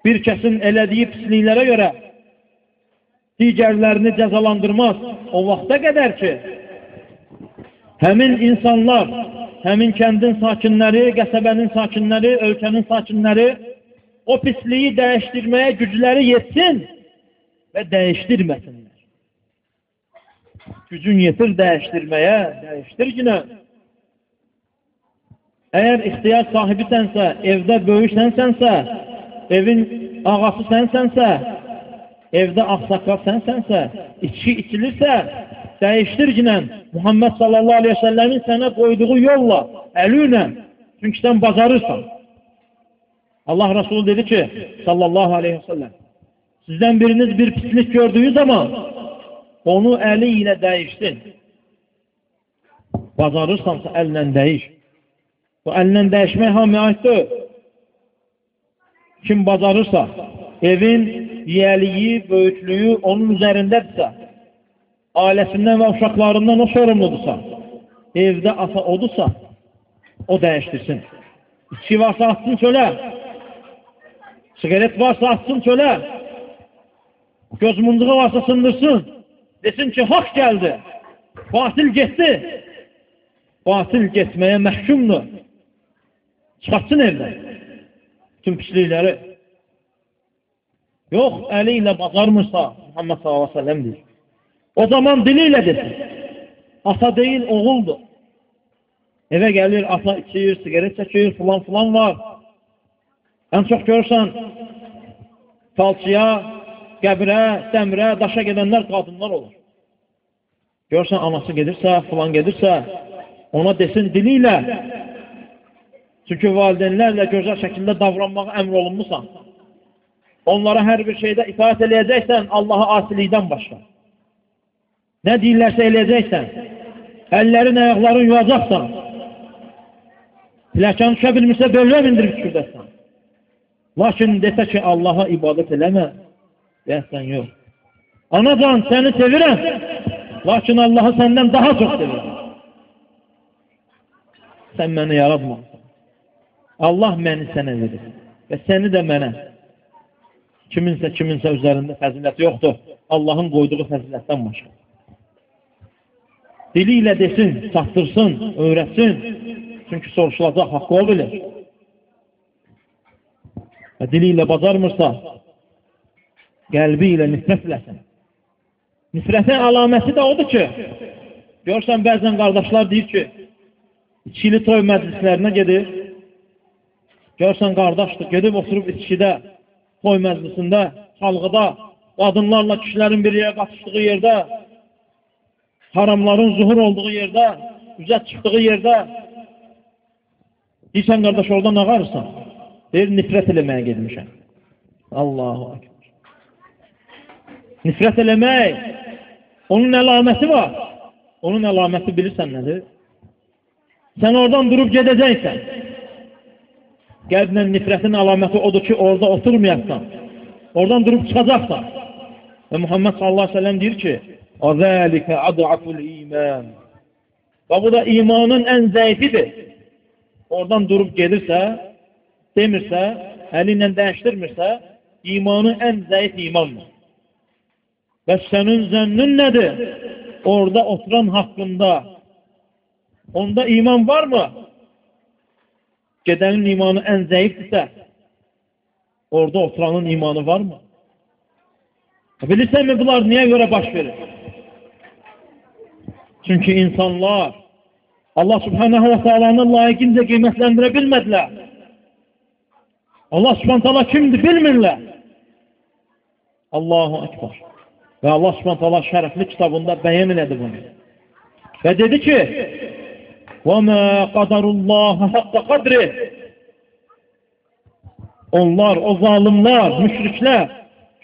Speaker 1: bir kəsin elədiyi pisliklərə görə digərlərini cəzalandırmaz. O vaxta qədər ki, həmin insanlar, həmin kəndin sakinləri, qəsəbənin sakinləri, ölkənin sakinləri o pisliyi dəyişdirməyə gücləri yetsin və dəyişdirməsinlər. Gücün yetir dəyişdirməyə, dəyişdir yine. Əgər ixtiyar sahibisənsə, evdə böyük sənsənsə, evin ağası sənsənsə, evdə axsaqqal sənsənsə, içki içilirsə, dəyişdir yine Muhammed sallallahu aleyhi ve sellemin sənə qoyduğu yolla, əli ilə, çünki sən bacarırsan. Allah Resulü dedi ki, sallallahu aleyhi ve sellem, sizdən biriniz bir pislik gördüğü zaman, onu əli ilə dəyişsin. Bacarırsansa əllə dəyiş. Bu əllə dəyişmək hamıya aiddir. Kim bacarırsa, evin yiyəliyi, böyüklüyü onun üzərindədirsə, ailəsindən və uşaqlarından o sorumludursa, evdə ata odursa, o dəyişdirsin. İçki varsa atsın çölə, sigaret varsa atsın çölə, göz muncuğu varsa sındırsın, desin ki, hak gəldi, batil getdi, batil getməyə məhkumdur. Çıxartsın evdən. Bütün pislikləri. Yox, əli ilə bacarmırsa, Muhammed s.ə.v deyir. O zaman dili ilə desin. Ata deyil, oğuldur. Evə gəlir, ata içir, sigaret çəkir, filan filan var. Ən çox görürsən, falçıya, qəbrə, dəmrə, daşa gedənlər qadınlar olur. Görsən, anası gedirsə, filan gedirsə, ona desin dili ilə, Çünki valideynlərlə gözəl şəkildə davranmağa əmr olunmusan. Onlara hər bir şeydə itaat eləyəcəksən Allaha asilikdən başqa. Nə deyirlərsə eləyəcəksən. Əllərin, ayaqların yuvacaqsan. Pləkan düşə bilmirsə böllə mindirib düşürdəsən. Lakin desə ki, Allaha ibadət eləmə, deyəsən yox. Anacan, səni sevirəm, lakin Allahı səndən daha çox sevirəm. Sən məni yaratmamısan. Allah məni sənə verir və səni də mənə. Kiminsə kiminsə üzərində fəzilət yoxdur. Allahın qoyduğu fəzilətdən başqa. Dili ilə desin, çatdırsın, öyrətsin. Çünki soruşulacaq, haqqı o bilir. və dili ilə bacarmırsa, qəlbi ilə nifrət eləsin. Nifrətin əlaməti də odur ki, görsən bəzən qardaşlar deyir ki, içkili toy məclislərinə gedir, görsən qardaşdır, gedib oturub içkidə, toy məclisində, çalğıda, qadınlarla kişilərin bir yerə qatışdığı yerdə, haramların zuhur olduğu yerdə, üzət çıxdığı yerdə, deyirsən qardaş orada nə qarırsan? Deyir, nifrət eləməyə gedmişəm. Allahu akbar. Nifrət eləmək, onun əlaməti var. Onun əlaməti bilirsən nədir? Sən oradan durub gedəcəksən. Qəlblə nifrətin əlaməti odur ki, orada oturmayaqsan. Oradan durub çıxacaqsan. Və Muhammed sallallahu aleyhi ve sellem deyir ki, "Azəlikə ad'aful iman." Və bu da imanın ən zəifidir. Oradan durub gedirsə, demirsə, əli ilə dəyişdirmirsə, imanı ən zəif imandır. Və sənin zənnün nədir? Orada oturan haqqında. Onda iman varmı? Gedənin imanı ən zəifdirsə, orada oturanın imanı varmı? Bilirsənmi bunlar niyə görə baş verir? Çünki insanlar Allah subhanahu wa ta'alanı layiqincə qiymətləndirə bilmədilər. Allah subhanahu wa ta'ala kimdir bilmirlər. Allahu Ekber. Və Allah subhanahu wa ta'ala şərəfli kitabında bəyan elədi bunu. Və dedi ki, وَمَا قَدَرُ اللّٰهَ حَقَّ قَدْرِ Onlar, o zalimler, müşriklər,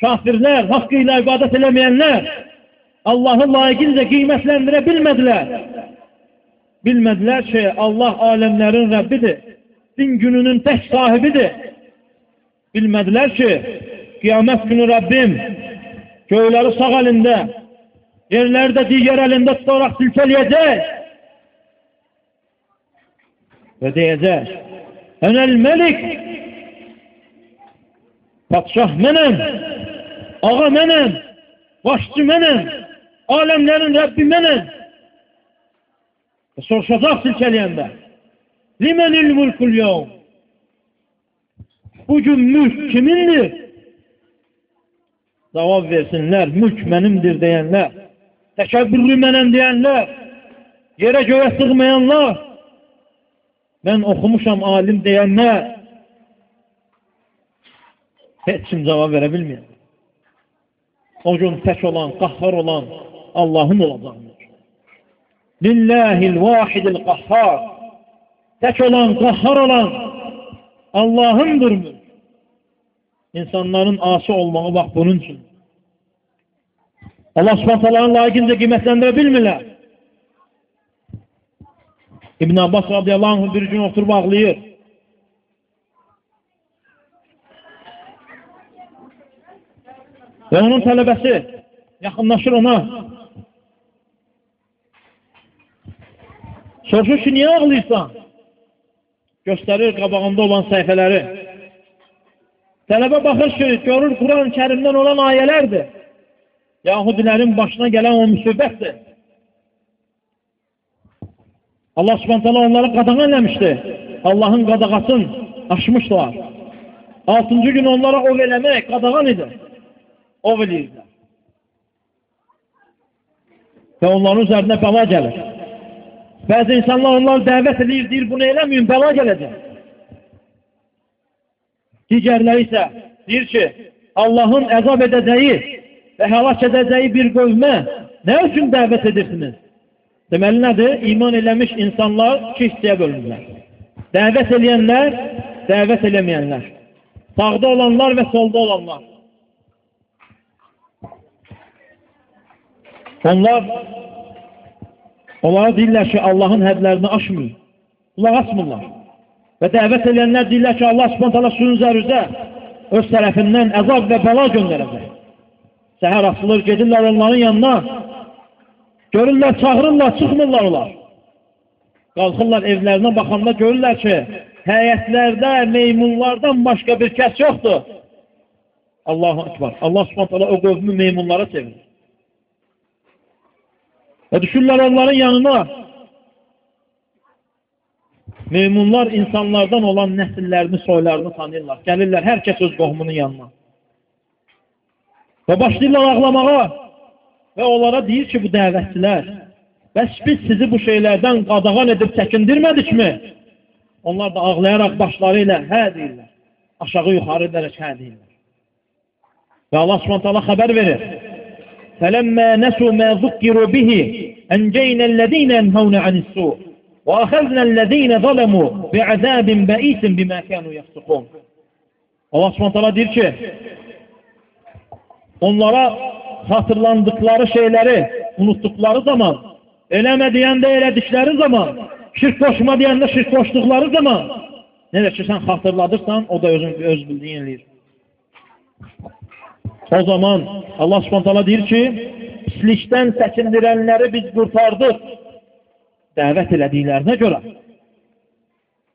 Speaker 1: kafirlər, haqqı ilə ibadət eləməyənlər Allahı layiqincə qiymətləndirə bilmədilər. Bilmədilər ki, Allah aləmlərin Rəbbidir, din gününün tək sahibidir. Bilmədilər ki, qiyamət günü Rəbbim göyləri sağ əlində, yerləri də digər əlində tutaraq silkələyəcək və deyəcək, Ənəl məlik, padşah mənəm, ağa mənəm, başçı mənəm, aləmlərin Rəbbi mənəm. Soruşacaq silkələyəndə. Limənil mulkul yevm. Bugün mülk kimindir? Cavab versinlər, mülk mənimdir deyənlər, təkəbbürlü mənəm deyənlər, yerə göyə sığmayanlar, mən oxumuşam alim deyənlər, heç kim cavab verə bilməyən. O gün tək olan, qahhar olan Allahın olacaqdır. Lillahil vahidil qahhar. Tək olan, qahhar olan Allahındır mı? İnsanların asi olmağı bax bunun üçün. Allah subhantaların layiqincə qiymətləndirə bilmirlər. İbn Abbas radiyallahu anh bir gün oturub ağlayır. Və onun tələbəsi yaxınlaşır ona. Soruşur ki, niyə ağlayırsan? Göstərir qabağında olan səhifələri. Tələbə baxır ki, görür Quran-ı kərimdən olan ayələrdir. Yahudilərin başına gələn o müsibətdir. Allah subhanətələ onları qadağan eləmişdi. Allahın qadağasını aşmışlar. Altıncı gün onlara ov eləmək qadağan idi. Ov eləyirlər. Və onların üzərinə bəla gəlir. Bəzi insanlar onlar dəvət edir, deyir, bunu eləməyin, bəla gələcək. Digərləri isə deyir ki, Allahın əzab edəcəyi və həlak edəcəyi bir qövmə nə üçün dəvət edirsiniz? Deməli nədir? İman eləmiş insanlar iki hissəyə bölünürlər. Dəvət eləyənlər, dəvət eləməyənlər. Sağda olanlar və solda olanlar. Onlar onlara deyirlər ki, Allahın hədlərini aşmayın. Qulaq asmırlar. Və dəvət edənlər deyirlər ki, Allah subhanətələ suyun üzərizə öz tərəfindən əzab və bəla göndərəcək. Səhər asılır, gedirlər onların yanına, görürlər, çağırırlar, çıxmırlar onlar. Qalxırlar evlərinə baxanda görürlər ki, həyətlərdə meymunlardan başqa bir kəs yoxdur. Allahu Ekber. Allah subhanətələ o qövmü meymunlara çevirir. Və düşürlər onların yanına. Meymunlar insanlardan olan nəsillərini, soylarını tanıyırlar. Gəlirlər hər kəs öz qohumunun yanına. Və başlayırlar ağlamağa. Və onlara deyir ki, bu dəvətçilər, bəs biz sizi bu şeylərdən qadağan edib çəkindirmədikmi? Onlar da ağlayaraq başları ilə hə deyirlər. Aşağı yuxarı edərək hə deyirlər. Və Allah subhanətələ xəbər verir. فَلَمَّا نَسُوا مَا ذُكِّرُوا بِهِ أَنْجَيْنَا الَّذ۪ينَ يَنْهَوْنَ عَنِ السُّوءِ وَأَخَذْنَا الَّذ۪ينَ ظَلَمُوا بِعَذَابٍ بَئِيسٍ بِمَا كَانُوا يَفْسُقُونَ Allah subhanətələ deyir ki, onlara hatırlandıkları şeyləri unuttukları zaman, eləmə deyəndə elədikləri zaman, şirk koşma deyəndə şirk koşduqları zaman, necə ki, sən xatırladırsan, o da özün, öz bildiyin eləyir. O zaman Allah subhantala deyir ki, pislikdən çəkindirənləri biz qurtardıq dəvət elədiklərinə görə.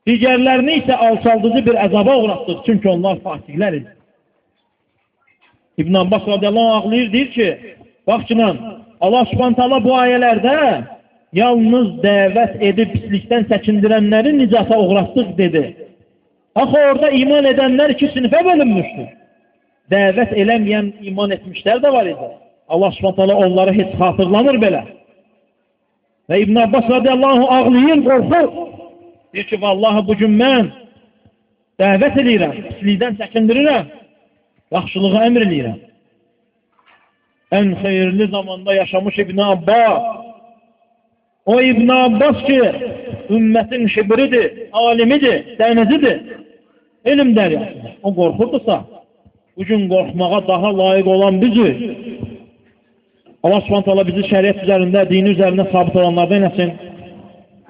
Speaker 1: Digərlərini isə alçaldıcı bir əzaba uğratdıq, çünki onlar fasiqlər idi. İbn Abbas radiyallahu anh ağlayır, deyir ki, baxçınan, Allah subhantala bu ayələrdə yalnız dəvət edib pislikdən çəkindirənləri nicata uğratdıq dedi. Axı orada iman edənlər iki sinifə bölünmüşdür. Dəvət eləməyən iman etmişlər də var idi. Allah subhantala onları heç xatırlamır belə. Və İbn Abbas radiyallahu ağlayır, qorxur. Deyir ki, vallahi bugün mən dəvət edirəm, pislikdən çəkindirirəm yaxşılığı əmr eləyirəm. Ən xeyirli zamanda yaşamış İbn Abbas, o İbn Abbas ki, ümmətin şibridir, alimidir, dənizidir, elm dəryasıdır. O qorxurdursa, bugün qorxmağa daha layiq olan bizi, Allah subhanət hala bizi şəriət üzərində, dini üzərində sabit olanlardan eləsin,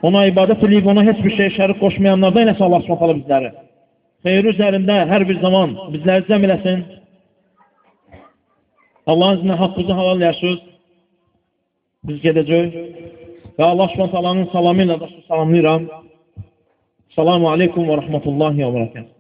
Speaker 1: ona ibadət edib, ona heç bir şey şərik qoşmayanlardan eləsin Allah subhanət hala bizləri. Xeyri üzərində hər bir zaman bizləri cəm eləsin. Allahın izinə haqqımızı halal yaşıyoruz. Biz gedəcək. Və Allah subhanət alanın salamı ilə da salamlayıram. Selamu aleykum və rəhmətullahi və bərəkət.